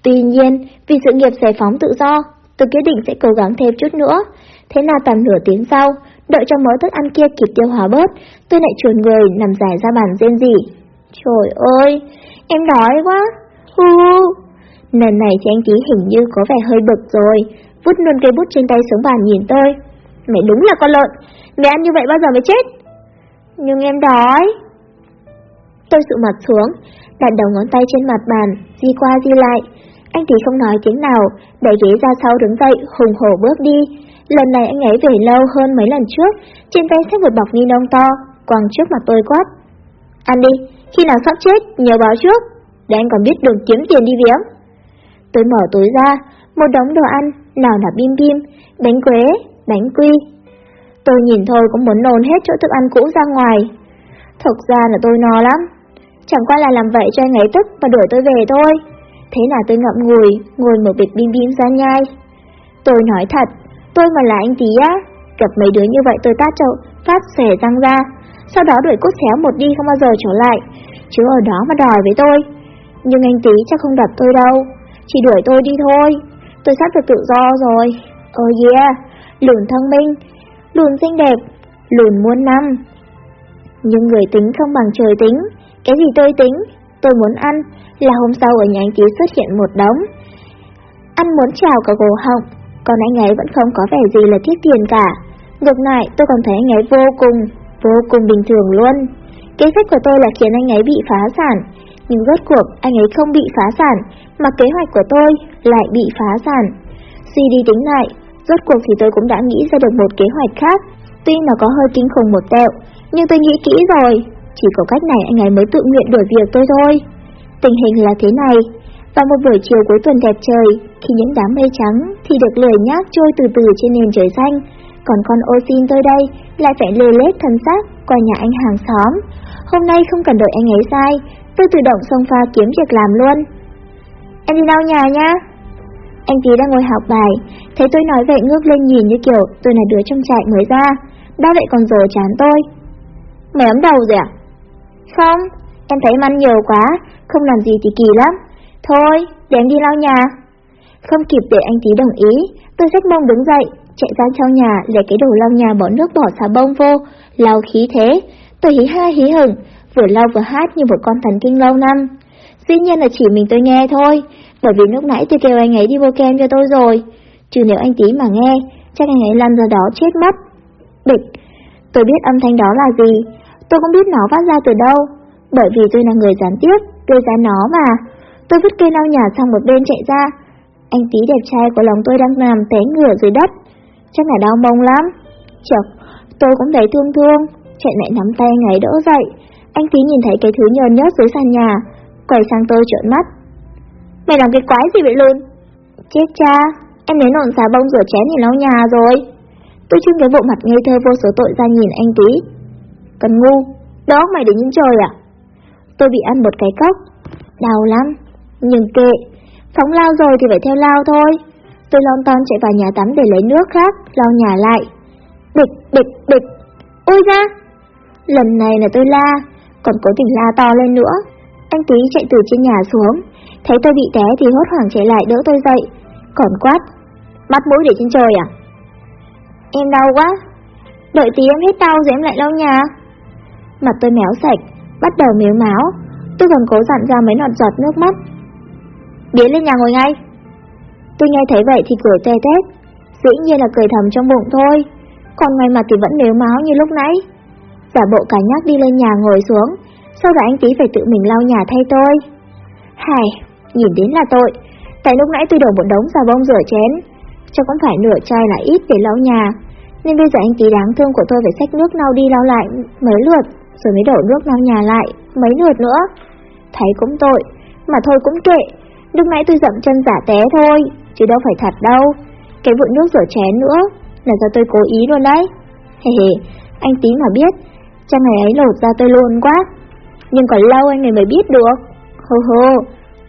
Tuy nhiên, vì sự nghiệp giải phóng tự do, tôi quyết định sẽ cố gắng thêm chút nữa. Thế là tầm nửa tiếng sau, đợi cho mớ thức ăn kia kịp tiêu hóa bớt, tôi lại chuồn người nằm dài ra bàn rên rỉ. Trời ơi, em đói quá. Hu. Lần này thì anh tí hình như có vẻ hơi bực rồi, vút luôn cây bút trên tay xuống bàn nhìn tôi. Mày đúng là con lợn, mày ăn như vậy bao giờ mới chết? Nhưng em đói. Tôi dụ mặt xuống, đặt đầu ngón tay trên mặt bàn, di qua di lại. Anh tí không nói tiếng nào, đẩy ghế ra sau đứng dậy, hùng hổ bước đi. Lần này anh ấy về lâu hơn mấy lần trước, trên tay xách một bọc ni lông to, quàng trước mặt tôi quát. Ăn đi, khi nào sắp chết, nhớ báo trước, để anh còn biết đường kiếm tiền đi viếng. Tôi mở túi ra, một đống đồ ăn, nào là bim bim, bánh quế, bánh quy. Tôi nhìn thôi cũng muốn nôn hết chỗ thức ăn cũ ra ngoài. Thực ra là tôi no lắm, chẳng qua là làm vậy cho anh ấy tức và đuổi tôi về thôi. Thế là tôi ngậm ngùi, ngồi một bịch bim bim ra nhai. Tôi nói thật, tôi mà là anh tí á, gặp mấy đứa như vậy tôi tát cho phát xẻ răng ra, sau đó đuổi cút xéo một đi không bao giờ trở lại, chứ ở đó mà đòi với tôi. Nhưng anh tí chắc không đập tôi đâu, chỉ đuổi tôi đi thôi, tôi sắp được tự do rồi. Oh yeah, lùn thông minh, lùn xinh đẹp, lùn muôn năm. Nhưng người tính không bằng trời tính, cái gì tôi tính, tôi muốn ăn, là hôm sau ở nhà anh tí xuất hiện một đống. Ăn muốn trào cả cổ họng, còn anh ấy vẫn không có vẻ gì là thiết tiền cả. Ngược lại, tôi còn thấy anh ấy vô cùng, vô cùng bình thường luôn. Kế sách của tôi là khiến anh ấy bị phá sản, nhưng rốt cuộc anh ấy không bị phá sản, mà kế hoạch của tôi lại bị phá sản. Suy đi tính lại, rốt cuộc thì tôi cũng đã nghĩ ra được một kế hoạch khác, tuy nó có hơi kinh khủng một tẹo, nhưng tôi nghĩ kỹ rồi, chỉ có cách này anh ấy mới tự nguyện đuổi việc tôi thôi. Tình hình là thế này, và một buổi chiều cuối tuần đẹp trời, khi những đám mây trắng thì được lười nhác trôi từ từ trên nền trời xanh, còn con ô xin tôi đây lại phải lê lết thân xác qua nhà anh hàng xóm. Hôm nay không cần đợi anh ấy sai, tôi tự động xông pha kiếm việc làm luôn. Em đi đâu nhà nha? Anh tí đang ngồi học bài, thấy tôi nói vậy ngước lên nhìn như kiểu tôi là đứa trong trại mới ra, ba vậy còn rồ chán tôi. Mày ấm đầu rồi à? Không, em thấy em ăn nhiều quá, không làm gì thì kỳ lắm. Thôi, để em đi lau nhà. Không kịp để anh tí đồng ý, tôi rất mông đứng dậy, chạy ra trong nhà lấy cái đồ lau nhà bỏ nước bỏ xà bông vô, lau khí thế. Tôi hí ha hí hửng, vừa lau vừa hát như một con thần kinh lâu năm. Dĩ nhiên là chỉ mình tôi nghe thôi, bởi vì lúc nãy tôi kêu anh ấy đi mua kem cho tôi rồi. Chứ nếu anh tí mà nghe, chắc anh ấy lăn ra đó chết mất. Bịch, tôi biết âm thanh đó là gì, tôi cũng biết nó phát ra từ đâu, bởi vì tôi là người gián tiếp, gây ra nó mà. Tôi vứt cây lau nhà sang một bên chạy ra. Anh tí đẹp trai của lòng tôi đang nằm té ngửa dưới đất. Chắc là đau mông lắm. Chật, tôi cũng thấy thương thương, chạy lại nắm tay anh ấy đỡ dậy. Anh tí nhìn thấy cái thứ nhờn nhớt dưới sàn nhà, quay sang tôi trợn mắt. Mày làm cái quái gì vậy luôn? Chết cha, em đến nộn xà bông rửa chén thì lau nhà rồi. Tôi trưng cái bộ mặt ngây thơ vô số tội ra nhìn anh tí. Cần ngu, đó mày để nhìn trời à? Tôi bị ăn một cái cốc, đau lắm. Nhưng kệ, phóng lao rồi thì phải theo lao thôi. Tôi lon ton chạy vào nhà tắm để lấy nước khác, lau nhà lại. Địch, địch, địch. Ôi ra! Lần này là tôi la, còn cố tình la to lên nữa. Anh tí chạy từ trên nhà xuống, thấy tôi bị té thì hốt hoảng chạy lại đỡ tôi dậy. Còn quát, bắt mũi để trên trời à? Em đau quá. Đợi tí em hết đau rồi em lại lau nhà. Mặt tôi méo sạch, bắt đầu miếu máu. Tôi còn cố dặn ra mấy nọt giọt nước mắt. Biến lên nhà ngồi ngay. Tôi nghe thấy vậy thì cười tê tét. Dĩ nhiên là cười thầm trong bụng thôi. Còn ngoài mặt thì vẫn nếu máu như lúc nãy. Giả bộ cả nhắc đi lên nhà ngồi xuống. Sau đó anh tí phải tự mình lau nhà thay tôi. Hài, nhìn đến là tội. Tại lúc nãy tôi đổ một đống xà bông rửa chén. Cho cũng phải nửa chai là ít để lau nhà. Nên bây giờ anh tí đáng thương của tôi phải xách nước lau đi lau lại mấy lượt rồi mới đổ nước lau nhà lại mấy lượt nữa. Thấy cũng tội, mà thôi cũng kệ. Lúc nãy tôi dậm chân giả té thôi, chứ đâu phải thật đâu. Cái vụ nước rửa chén nữa là do tôi cố ý luôn đấy. Hề hề, anh tí mà biết, trong ngày ấy lột ra tôi luôn quá. Nhưng còn lâu anh này mới biết được. Hô hô,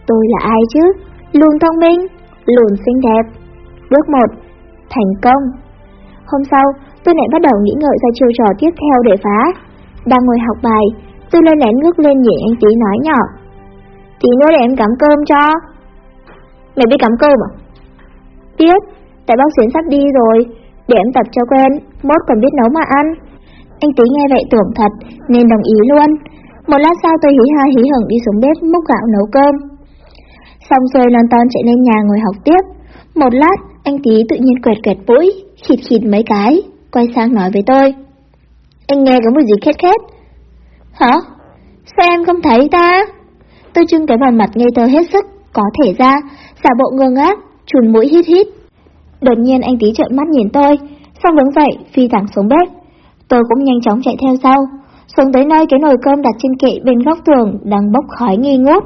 tôi là ai chứ? Luôn thông minh, luôn xinh đẹp. Bước 1. Thành công. Hôm sau, tôi lại bắt đầu nghĩ ngợi ra chiêu trò tiếp theo để phá. Đang ngồi học bài, tôi lên lén ngước lên nhìn anh tí nói nhỏ. Tí nữa để em cắm cơm cho. Mày biết cắm cơm à? Biết, tại bác Xuyến sắp đi rồi, để em tập cho quen, mốt còn biết nấu mà ăn. Anh tí nghe vậy tưởng thật, nên đồng ý luôn. Một lát sau tôi hí ha hí hưởng đi xuống bếp múc gạo nấu cơm. Xong rồi lon ton chạy lên nhà ngồi học tiếp. Một lát, anh tí tự nhiên quẹt quẹt mũi, khịt khịt mấy cái, quay sang nói với tôi. Anh nghe có mùi gì khét khét. Hả? Sao em không thấy ta? Tôi trưng cái bàn mặt ngây thơ hết sức, có thể ra, giả bộ ngơ ngác, chùn mũi hít hít. Đột nhiên anh tí trợn mắt nhìn tôi, xong đứng dậy, phi thẳng xuống bếp. Tôi cũng nhanh chóng chạy theo sau, xuống tới nơi cái nồi cơm đặt trên kệ bên góc tường đang bốc khói nghi ngút.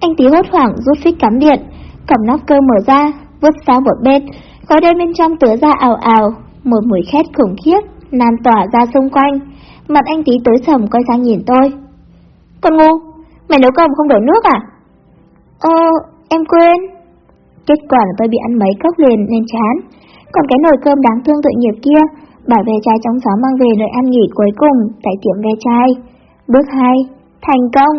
Anh tí hốt hoảng rút phích cắm điện, cầm nắp cơm mở ra, vứt sang một bên, khói đen bên trong tứa ra ảo ảo, một mùi khét khủng khiếp lan tỏa ra xung quanh. Mặt anh tí tối sầm quay sang nhìn tôi. Con ngu, mày nấu cơm không đổ nước à? Ờ, em quên. Kết quả là tôi bị ăn mấy cốc liền nên chán. Còn cái nồi cơm đáng thương tội nghiệp kia, bảo ve chai trong gió mang về nơi ăn nghỉ cuối cùng tại tiệm ve chai. Bước 2. Thành công.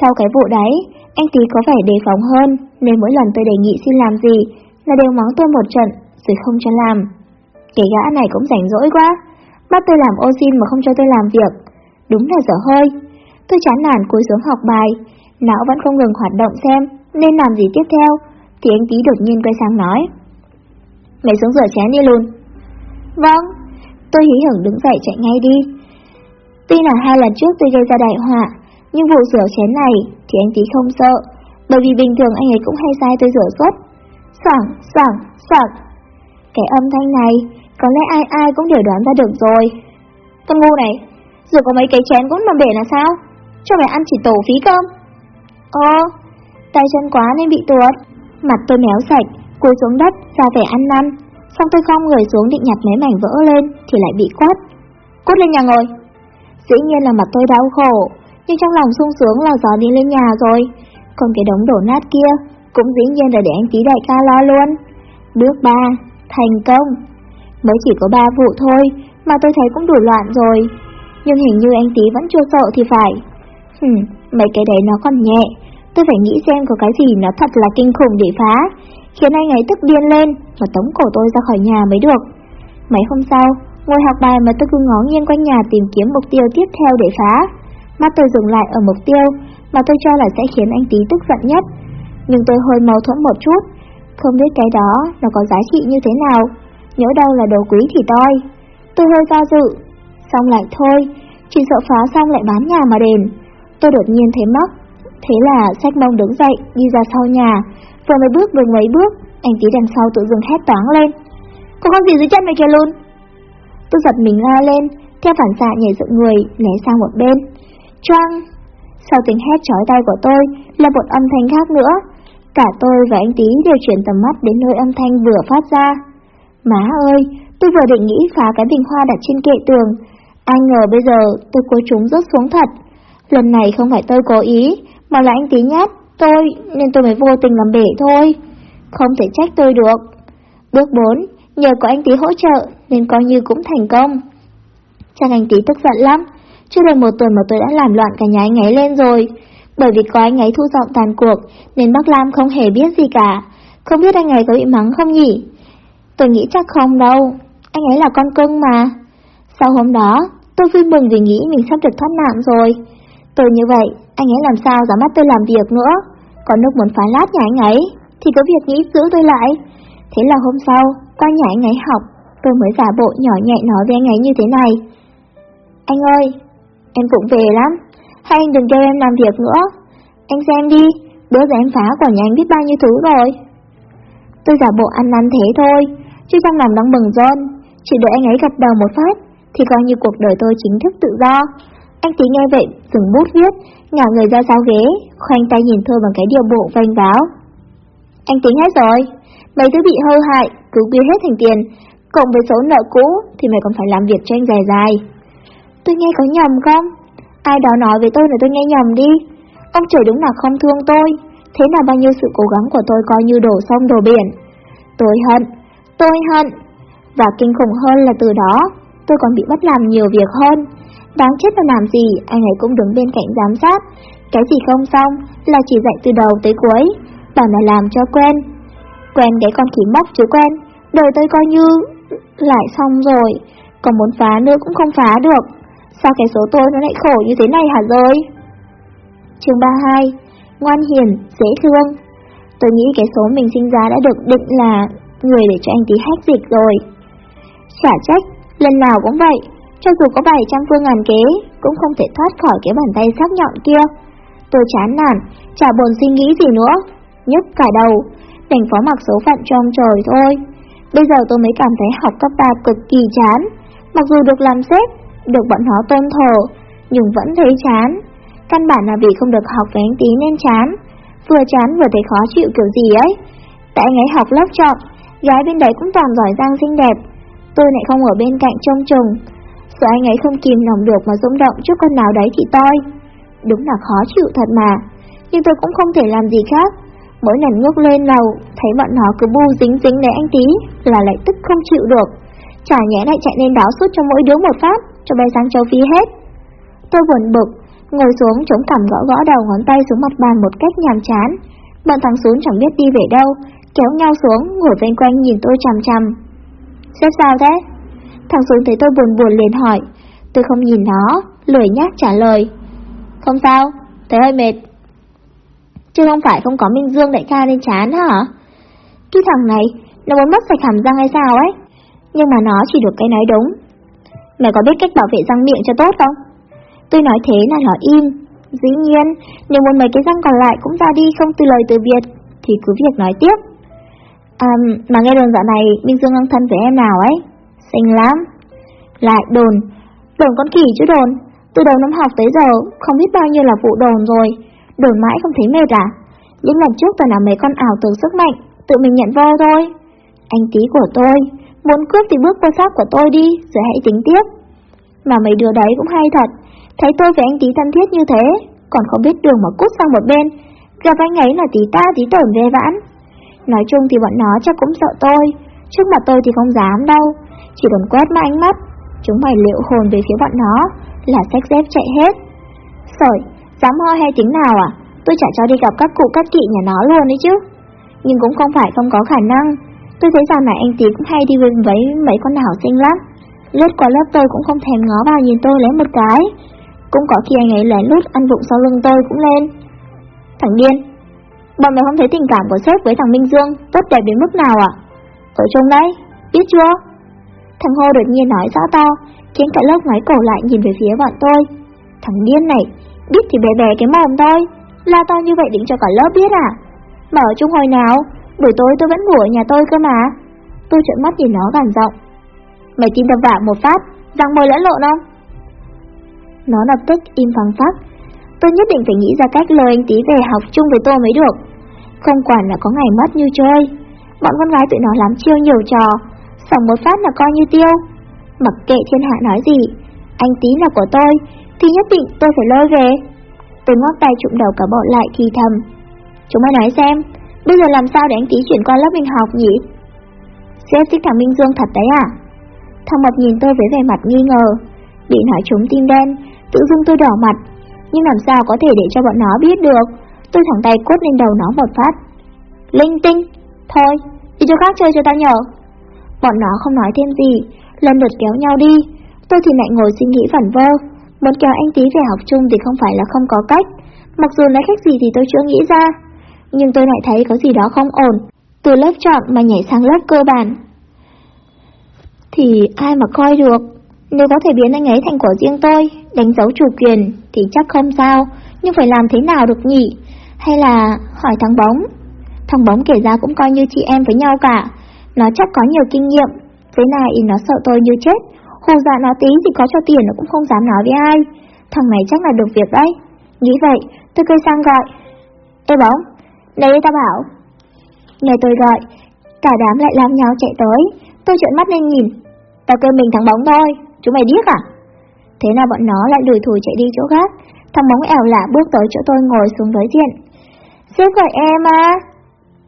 Sau cái vụ đấy, anh tí có vẻ đề phóng hơn, nên mỗi lần tôi đề nghị xin làm gì là đều mắng tôi một trận rồi không cho làm. Cái gã này cũng rảnh rỗi quá, bắt tôi làm ô xin mà không cho tôi làm việc. Đúng là dở hơi. Tôi chán nản cúi xuống học bài, não vẫn không ngừng hoạt động xem nên làm gì tiếp theo, thì anh tí đột nhiên quay sang nói. Mày xuống rửa chén đi luôn. Vâng, tôi hí hưởng đứng dậy chạy ngay đi. Tuy là hai lần trước tôi gây ra đại họa, nhưng vụ rửa chén này thì anh tí không sợ, bởi vì bình thường anh ấy cũng hay sai tôi rửa suốt. Sẵn, sẵn, sẵn. Cái âm thanh này, có lẽ ai ai cũng đều đoán ra được rồi. Con ngu này, rửa có mấy cái chén cũng nằm bể là sao? Cho mày ăn chỉ tổ phí cơm. Ồ, tay chân quá nên bị tuột. Mặt tôi méo sạch, cúi xuống đất, ra vẻ ăn năn. Xong tôi không người xuống định nhặt mấy mảnh vỡ lên thì lại bị quát. Cút lên nhà ngồi. Dĩ nhiên là mặt tôi đau khổ, nhưng trong lòng sung sướng là gió đi lên nhà rồi. Còn cái đống đổ nát kia cũng dĩ nhiên là để anh tí đại ca lo luôn. Bước 3. Thành công. Mới chỉ có 3 vụ thôi mà tôi thấy cũng đủ loạn rồi. Nhưng hình như anh tí vẫn chưa sợ thì phải. Hừm, mấy cái đấy nó còn nhẹ. Tôi phải nghĩ xem có cái gì nó thật là kinh khủng để phá, khiến anh ấy tức điên lên và tống cổ tôi ra khỏi nhà mới được. Mấy hôm sau, ngồi học bài mà tôi cứ ngó nghiêng quanh nhà tìm kiếm mục tiêu tiếp theo để phá. Mắt tôi dừng lại ở mục tiêu mà tôi cho là sẽ khiến anh tí tức giận nhất. Nhưng tôi hơi mâu thuẫn một chút, không biết cái đó nó có giá trị như thế nào, nhớ đâu là đồ quý thì toi. Tôi hơi do dự, xong lại thôi, chỉ sợ phá xong lại bán nhà mà đền. Tôi đột nhiên thấy mắc, thế là sách mông đứng dậy, đi ra sau nhà, vừa mới bước được mấy bước, anh tí đằng sau tự dưng hét toáng lên. Có con gì dưới chân mày kia luôn? Tôi giật mình la lên, theo phản xạ nhảy dựng người, né sang một bên. Choang! Sau tiếng hét chói tay của tôi là một âm thanh khác nữa. Cả tôi và anh tí đều chuyển tầm mắt đến nơi âm thanh vừa phát ra. Má ơi, tôi vừa định nghĩ phá cái bình hoa đặt trên kệ tường. Ai ngờ bây giờ tôi cố chúng rớt xuống thật. Lần này không phải tôi cố ý, mà là anh tí nhát tôi nên tôi mới vô tình làm bể thôi. Không thể trách tôi được. Bước 4, nhờ có anh tí hỗ trợ nên coi như cũng thành công. Chắc anh tí tức giận lắm, chưa được một tuần mà tôi đã làm loạn cả nhà anh ấy lên rồi. Bởi vì có anh ấy thu dọn tàn cuộc nên bác Lam không hề biết gì cả. Không biết anh ấy có bị mắng không nhỉ? Tôi nghĩ chắc không đâu, anh ấy là con cưng mà. Sau hôm đó, tôi vui mừng vì nghĩ mình sắp được thoát nạn rồi. Tôi như vậy anh ấy làm sao dám bắt tôi làm việc nữa. Còn lúc muốn phá lát nhà anh ấy, thì có việc nghĩ giữ tôi lại. Thế là hôm sau, qua nhà anh ấy học, tôi mới giả bộ nhỏ nhẹ nói với anh ấy như thế này. Anh ơi, em cũng về lắm, hay anh đừng kêu em làm việc nữa. Anh xem đi, bữa giờ em phá của nhà anh biết bao nhiêu thứ rồi. Tôi giả bộ ăn năn thế thôi, chứ trong lòng đang mừng rơn, chỉ đợi anh ấy gật đầu một phát, thì coi như cuộc đời tôi chính thức tự do. Anh tí nghe vậy, dừng bút viết, ngả người ra sau ghế, khoanh tay nhìn tôi bằng cái điều bộ vanh váo. Anh tính hết rồi, mấy thứ bị hư hại, cứ biêu hết thành tiền, cộng với số nợ cũ thì mày còn phải làm việc cho anh dài dài. Tôi nghe có nhầm không? Ai đó nói với tôi là tôi nghe nhầm đi. Ông trời đúng là không thương tôi, thế nào bao nhiêu sự cố gắng của tôi coi như đổ sông đổ biển. Tôi hận, tôi hận. Và kinh khủng hơn là từ đó, tôi còn bị bắt làm nhiều việc hơn. Đáng chết là làm gì, anh ấy cũng đứng bên cạnh giám sát. Cái gì không xong là chỉ dạy từ đầu tới cuối, bảo là làm cho quen. Quen cái con khỉ móc chứ quen, đời tôi coi như lại xong rồi, còn muốn phá nữa cũng không phá được. Sao cái số tôi nó lại khổ như thế này hả rồi? Chương 32 Ngoan hiền, dễ thương Tôi nghĩ cái số mình sinh ra đã được định là người để cho anh tí hách dịch rồi. Chả trách, lần nào cũng vậy, cho dù có 700 phương ngàn kế, cũng không thể thoát khỏi cái bàn tay sắc nhọn kia. Tôi chán nản, chả buồn suy nghĩ gì nữa, nhức cả đầu, đành phó mặc số phận trong trời thôi. Bây giờ tôi mới cảm thấy học cấp 3 cực kỳ chán, mặc dù được làm sếp, được bọn nó tôn thờ, nhưng vẫn thấy chán. Căn bản là vì không được học với anh tí nên chán, vừa chán vừa thấy khó chịu kiểu gì ấy. Tại anh ấy học lớp chọn, gái bên đấy cũng toàn giỏi giang xinh đẹp, tôi lại không ở bên cạnh trông chừng. Sợ anh ấy không kìm lòng được mà rung động trước con nào đấy thì tôi. Đúng là khó chịu thật mà, nhưng tôi cũng không thể làm gì khác. Mỗi lần ngước lên lầu, thấy bọn nó cứ bu dính dính lấy anh tí là lại tức không chịu được. Chả nhẽ lại chạy lên đó suốt cho mỗi đứa một phát, cho bay sang châu Phi hết. Tôi buồn bực, ngồi xuống chống cằm gõ gõ đầu ngón tay xuống mặt bàn một cách nhàm chán. Bọn thằng xuống chẳng biết đi về đâu, kéo nhau xuống, ngồi ven quanh nhìn tôi chằm chằm sếp sao thế? Thằng xuống thấy tôi buồn buồn liền hỏi. Tôi không nhìn nó, lười nhác trả lời. Không sao, thấy hơi mệt. Chứ không phải không có Minh Dương đại ca nên chán hả? Cái thằng này, nó muốn mất sạch hàm răng hay sao ấy? Nhưng mà nó chỉ được cái nói đúng. Mày có biết cách bảo vệ răng miệng cho tốt không? Tôi nói thế là nó im. Dĩ nhiên, nếu muốn mấy cái răng còn lại cũng ra đi không từ lời từ biệt, thì cứ việc nói tiếp. À, mà nghe đồn dạo này Minh Dương ngang thân với em nào ấy? Xinh lắm. Lại đồn. Đồn con kỳ chứ đồn. Từ đầu năm học tới giờ, không biết bao nhiêu là vụ đồn rồi. Đồn mãi không thấy mệt à? Những lần trước toàn là mấy con ảo tưởng sức mạnh, tự mình nhận vô thôi. Anh tí của tôi, muốn cướp thì bước qua xác của tôi đi, rồi hãy tính tiếp. Mà mấy đứa đấy cũng hay thật, thấy tôi với anh tí thân thiết như thế, còn không biết đường mà cút sang một bên, gặp anh ấy là tí ta tí tởm về vãn. Nói chung thì bọn nó chắc cũng sợ tôi, trước mặt tôi thì không dám đâu, chỉ đồn quét mà ánh mắt. Chúng mày liệu hồn về phía bọn nó, là sách dép chạy hết. Sởi, dám ho hay tính nào à? Tôi chả cho đi gặp các cụ các kỵ nhà nó luôn đấy chứ. Nhưng cũng không phải không có khả năng. Tôi thấy rằng này anh tí cũng hay đi với mấy con hảo xinh lắm. Lướt qua lớp tôi cũng không thèm ngó vào nhìn tôi lấy một cái. Cũng có khi anh ấy lén lút ăn vụng sau lưng tôi cũng lên. Thằng điên, bọn mày không thấy tình cảm của sếp với thằng Minh Dương tốt đẹp đến mức nào à? Ở chung đấy, biết chưa? Thằng Hô đột nhiên nói rõ to, khiến cả lớp ngoái cổ lại nhìn về phía bọn tôi. Thằng điên này, biết thì bè bè cái mồm thôi, la to như vậy định cho cả lớp biết à? Mà ở chung hồi nào, buổi tối tôi vẫn ngủ ở nhà tôi cơ mà. Tôi trợn mắt nhìn nó gằn giọng. Mày tin tao vả một phát, răng môi lẫn lộn không? Nó lập tức im phăng phát. Tôi nhất định phải nghĩ ra cách lời anh tí về học chung với tôi mới được. Không quản là có ngày mất như chơi. Bọn con gái tụi nó lắm chiêu nhiều trò, Sòng một phát là coi như tiêu. Mặc kệ thiên hạ nói gì Anh tí là của tôi Thì nhất định tôi phải lôi về. Tôi ngóc tay trụng đầu cả bọn lại thì thầm. Chúng mày nói xem Bây giờ làm sao để anh tí chuyển qua lớp mình học nhỉ? Sếp thích thằng Minh Dương thật đấy à? Thằng Mập nhìn tôi với vẻ mặt nghi ngờ Bị nói trúng tim đen Tự dưng tôi đỏ mặt. Nhưng làm sao có thể để cho bọn nó biết được Tôi thẳng tay cốt lên đầu nó một phát Linh tinh Thôi, đi chỗ khác chơi cho tao nhờ Bọn nó không nói thêm gì, lần lượt kéo nhau đi. Tôi thì lại ngồi suy nghĩ vẩn vơ. Muốn kéo anh tí về học chung thì không phải là không có cách, Mặc dù nói cách gì thì tôi chưa nghĩ ra, nhưng tôi lại thấy có gì đó không ổn. Từ lớp chọn mà nhảy sang lớp cơ bản. Thì ai mà coi được, nếu có thể biến anh ấy thành của riêng tôi, đánh dấu chủ quyền thì chắc không sao, nhưng phải làm thế nào được nhỉ? Hay là hỏi thằng bóng? Thằng bóng kể ra cũng coi như chị em với nhau cả, nó chắc có nhiều kinh nghiệm, với này nó sợ tôi như chết, hù dọa nó tí thì có cho tiền nó cũng không dám nói với ai. Thằng này chắc là được việc đấy. Nghĩ vậy, tôi cây sang gọi. Ê bóng, đây tao bảo. Nghe tôi gọi, cả đám lại lao nhau chạy tới, tôi trợn mắt lên nhìn. Tao kêu mình thằng bóng thôi, chúng mày điếc à? Thế nào bọn nó lại đuổi thùi chạy đi chỗ khác, thằng bóng ẻo lạ bước tới chỗ tôi ngồi xuống đối diện. Xếp gọi em à?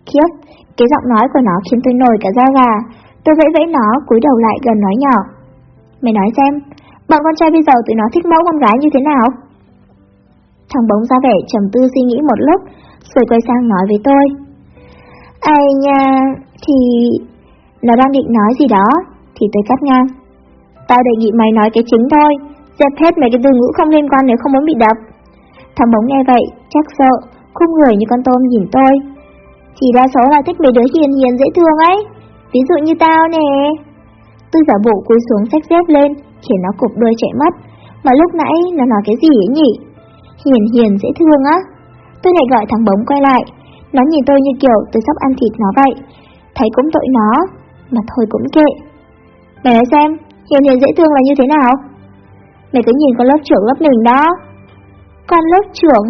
Khiếp, cái giọng nói của nó khiến tôi nổi cả da gà. Tôi vẫy vẫy nó, cúi đầu lại gần nói nhỏ. Mày nói xem, bọn con trai bây giờ tụi nó thích mẫu con gái như thế nào? Thằng bóng ra vẻ trầm tư suy nghĩ một lúc, rồi quay sang nói với tôi. Ai nha, thì... Nó đang định nói gì đó, thì tôi cắt ngang. Tao đề nghị mày nói cái chính thôi, dẹp hết mấy cái từ ngữ không liên quan nếu không muốn bị đập. Thằng bóng nghe vậy, chắc sợ, khung người như con tôm nhìn tôi. Chỉ đa số là thích mấy đứa hiền hiền dễ thương ấy, ví dụ như tao nè. Tôi giả bộ cúi xuống xách dép lên, khiến nó cục đuôi chạy mất. Mà lúc nãy nó nói cái gì ấy nhỉ? Hiền hiền dễ thương á. Tôi lại gọi thằng bóng quay lại. Nó nhìn tôi như kiểu tôi sắp ăn thịt nó vậy. Thấy cũng tội nó, mà thôi cũng kệ. Mày nói xem, hiền hiền dễ thương là như thế nào? Mày cứ nhìn con lớp trưởng lớp mình đó. Con lớp trưởng,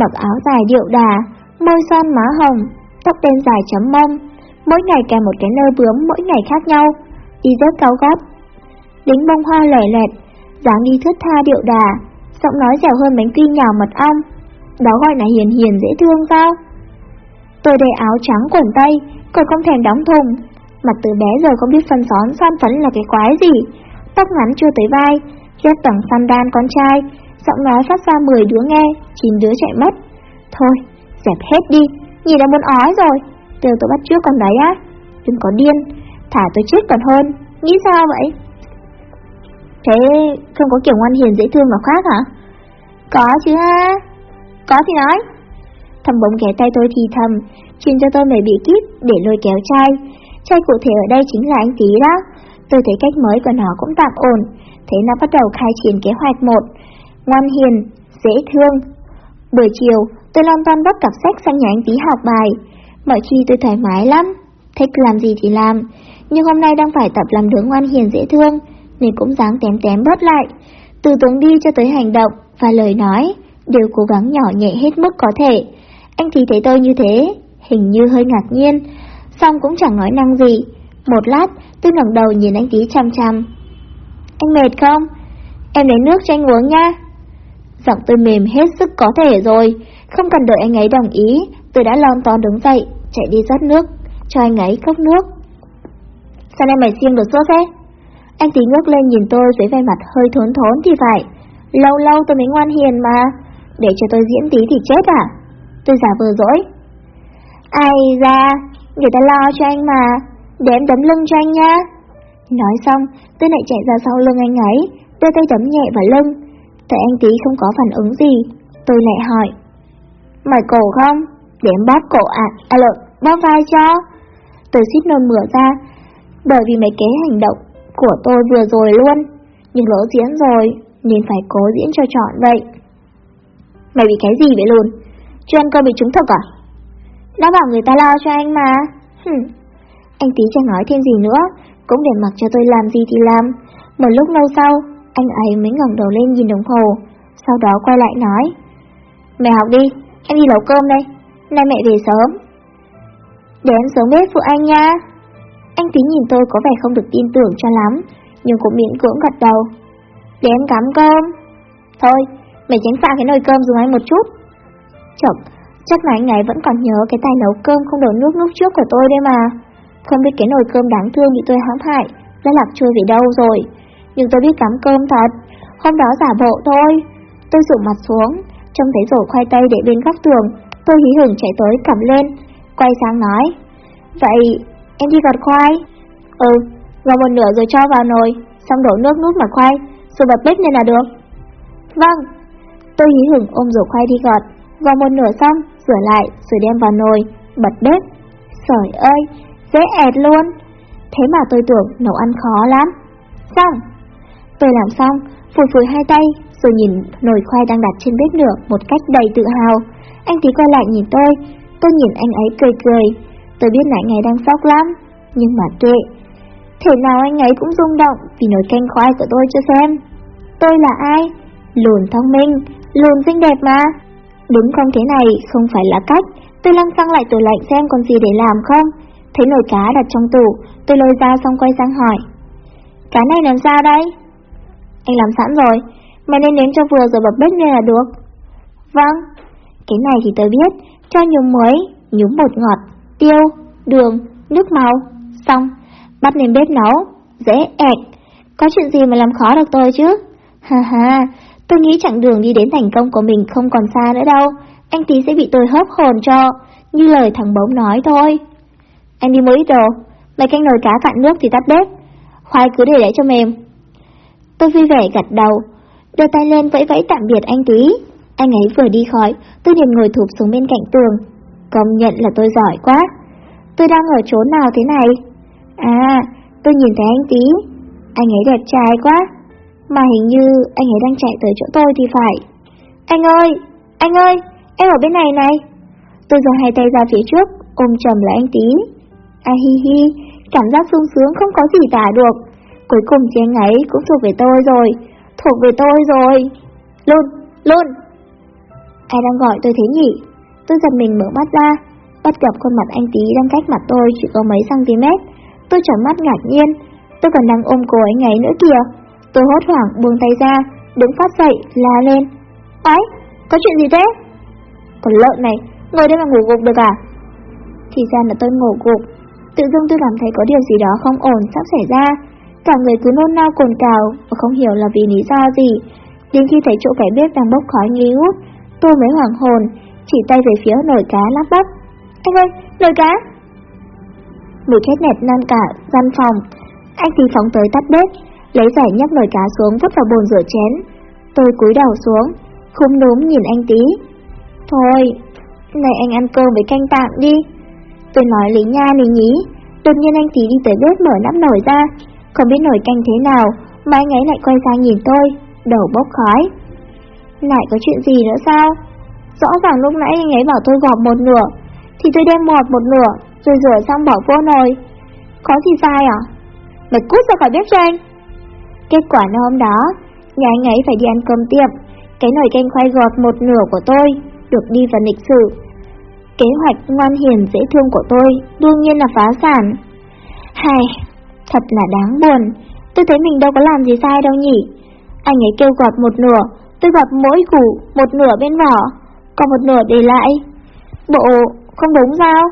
mặc áo dài điệu đà, môi son má hồng, tóc đen dài chấm mông, mỗi ngày kèm một cái nơ bướm mỗi ngày khác nhau, đi rất cao gót. Đính bông hoa lẻ lẹt, dáng đi thướt tha điệu đà, giọng nói dẻo hơn bánh quy nhào mật ong. Đó gọi là hiền hiền dễ thương sao? Tôi đầy áo trắng quần tây, còn không thèm đóng thùng. Mặt từ bé giờ không biết phân xón son phấn là cái quái gì. Tóc ngắn chưa tới vai, dép tầng đan con trai, giọng nói phát ra 10 đứa nghe, 9 đứa chạy mất. Thôi, dẹp hết đi, nhìn đã muốn ói rồi. Từ tôi bắt trước con đấy á, đừng có điên, thả tôi chết còn hơn, nghĩ sao vậy? Thế không có kiểu ngoan hiền dễ thương mà khác hả? Có chứ ha, có thì nói. Thầm bỗng ghé tay tôi thì thầm, truyền cho tôi mấy bị kíp để lôi kéo trai. Sai cụ thể ở đây chính là anh tí đó. Tôi thấy cách mới của nó cũng tạm ổn, thế nó bắt đầu khai triển kế hoạch một. Ngoan hiền, dễ thương. Buổi chiều, tôi lon ton bắt cặp sách sang nhà anh tí học bài. Mọi khi tôi thoải mái lắm, thích làm gì thì làm. Nhưng hôm nay đang phải tập làm đứa ngoan hiền dễ thương, nên cũng dáng tém tém bớt lại. Từ tướng đi cho tới hành động và lời nói, đều cố gắng nhỏ nhẹ hết mức có thể. Anh thì thấy tôi như thế, hình như hơi ngạc nhiên, xong cũng chẳng nói năng gì. Một lát, tôi ngẩng đầu nhìn anh tí chăm chăm. Anh mệt không? Em lấy nước cho anh uống nha. Giọng tôi mềm hết sức có thể rồi, không cần đợi anh ấy đồng ý, tôi đã lon ton đứng dậy, chạy đi rót nước, cho anh ấy cốc nước. Sao nay mày xiêm được sốt thế? Anh tí ngước lên nhìn tôi với vẻ mặt hơi thốn thốn thì phải. Lâu lâu tôi mới ngoan hiền mà, để cho tôi diễn tí thì chết à? Tôi giả vờ dỗi. Ai ra, người ta lo cho anh mà, để em đấm lưng cho anh nha. Nói xong, tôi lại chạy ra sau lưng anh ấy, đưa tay đấm nhẹ vào lưng. Thấy anh tí không có phản ứng gì, tôi lại hỏi. Mày cổ không? Để em bóp cổ à, à lộn, bóp vai cho. Tôi xít nôn mửa ra, bởi vì mấy cái hành động của tôi vừa rồi luôn, nhưng lỡ diễn rồi, nên phải cố diễn cho trọn vậy. Mày bị cái gì vậy luôn? Chưa ăn cơm bị trúng thực à? Đã bảo người ta lo cho anh mà. Hừm. Anh tí chẳng nói thêm gì nữa, cũng để mặc cho tôi làm gì thì làm. Một lúc lâu sau, anh ấy mới ngẩng đầu lên nhìn đồng hồ, sau đó quay lại nói. Mẹ học đi, em đi nấu cơm đây, nay mẹ về sớm. Để em xuống bếp phụ anh nha. Anh tí nhìn tôi có vẻ không được tin tưởng cho lắm, nhưng cũng miễn cưỡng gật đầu. Để em cắm cơm. Thôi, mày tránh xa cái nồi cơm dùng anh một chút. Chọc, chắc là anh ấy vẫn còn nhớ cái tài nấu cơm không đổ nước lúc trước của tôi đây mà. Không biết cái nồi cơm đáng thương bị tôi hãm hại, đã lạc trôi về đâu rồi. Nhưng tôi biết cắm cơm thật, hôm đó giả bộ thôi. Tôi rủ mặt xuống, trông thấy rổ khoai tây để bên góc tường, tôi hí hửng chạy tới cầm lên, quay sang nói. Vậy, em đi gọt khoai? Ừ, gọt một nửa rồi cho vào nồi, xong đổ nước nút mặt khoai, rồi bật bếp lên là được. Vâng, Tôi hí hửng ôm rổ khoai đi gọt, vào một nửa xong, rửa lại, rồi đem vào nồi, bật bếp. sởi ơi, dễ ẹt luôn. Thế mà tôi tưởng nấu ăn khó lắm. Xong. Tôi làm xong, phủi phủi hai tay, rồi nhìn nồi khoai đang đặt trên bếp lửa một cách đầy tự hào. Anh tí quay lại nhìn tôi, tôi nhìn anh ấy cười cười. Tôi biết nãy ngày đang sốc lắm, nhưng mà kệ. Thể nào anh ấy cũng rung động vì nồi canh khoai của tôi cho xem. Tôi là ai? Lùn thông minh, lùn xinh đẹp mà. Đúng không thế này không phải là cách. Tôi lăng xăng lại tủ lạnh xem còn gì để làm không. Thấy nồi cá đặt trong tủ, tôi lôi ra xong quay sang hỏi. Cá này làm sao đây? Anh làm sẵn rồi, mày nên nếm cho vừa rồi bật bếp lên là được. Vâng, cái này thì tôi biết, cho nhúng muối, nhúng bột ngọt, tiêu, đường, nước màu, xong, bắt lên bếp nấu, dễ ẹt. Có chuyện gì mà làm khó được tôi chứ? Ha ha, tôi nghĩ chặng đường đi đến thành công của mình không còn xa nữa đâu, anh tí sẽ bị tôi hớp hồn cho, như lời thằng bóng nói thôi. Anh đi mua ít đồ, mấy canh nồi cá cạn nước thì tắt bếp, khoai cứ để để cho mềm. Tôi vui vẻ gật đầu, đưa tay lên vẫy vẫy tạm biệt anh tí. Anh ấy vừa đi khỏi, tôi liền ngồi thụp xuống bên cạnh tường. Công nhận là tôi giỏi quá. Tôi đang ở chỗ nào thế này? À, tôi nhìn thấy anh tí. Anh ấy đẹp trai quá. Mà hình như anh ấy đang chạy tới chỗ tôi thì phải. Anh ơi, anh ơi, em ở bên này này. Tôi giơ hai tay ra phía trước, ôm chầm lấy anh tí. À hi hi, cảm giác sung sướng không có gì tả được. Cuối cùng thì anh ấy cũng thuộc về tôi rồi, thuộc về tôi rồi. Luôn, luôn. Ai đang gọi tôi thế nhỉ? Tôi giật mình mở mắt ra, bắt gặp khuôn mặt anh tí đang cách mặt tôi chỉ có mấy cm. Tôi tròn mắt ngạc nhiên, tôi còn đang ôm cô ấy ấy nữa kìa. Tôi hốt hoảng buông tay ra, đứng phát dậy, la lên. Ấy, có chuyện gì thế? Còn lợn này, ngồi đây mà ngủ gục được à? Thì ra là tôi ngủ gục. Tự dưng tôi cảm thấy có điều gì đó không ổn sắp xảy ra. Cả người cứ nôn nao cồn cào và không hiểu là vì lý do gì. Đến khi thấy chỗ cái bếp đang bốc khói nghi ngút, tôi mới hoảng hồn, chỉ tay về phía nồi cá lắp bắp. Anh ơi, nồi cá! Mùi khét nẹt nan cả gian phòng. Anh thì phóng tới tắt bếp, lấy giải nhấc nồi cá xuống vứt vào bồn rửa chén. Tôi cúi đầu xuống, khum núm nhìn anh tí. Thôi, này anh ăn cơm với canh tạm đi. Tôi nói lý nha lý nhí, đột nhiên anh tí đi tới bếp mở nắp nồi ra, không biết nồi canh thế nào mà anh ấy lại quay sang nhìn tôi, đầu bốc khói. Lại có chuyện gì nữa sao? Rõ ràng lúc nãy anh ấy bảo tôi gọt một nửa, thì tôi đem mọt một nửa, rồi rửa xong bỏ vô nồi. Có gì sai à? Mày cút ra khỏi bếp cho anh. Kết quả là hôm đó, nhà anh ấy phải đi ăn cơm tiệm, cái nồi canh khoai gọt một nửa của tôi được đi vào lịch sử. Kế hoạch ngoan hiền dễ thương của tôi đương nhiên là phá sản. Hài, thật là đáng buồn, tôi thấy mình đâu có làm gì sai đâu nhỉ. Anh ấy kêu gọt một nửa, tôi gọt mỗi củ một nửa bên vỏ, còn một nửa để lại. Bộ không đúng sao?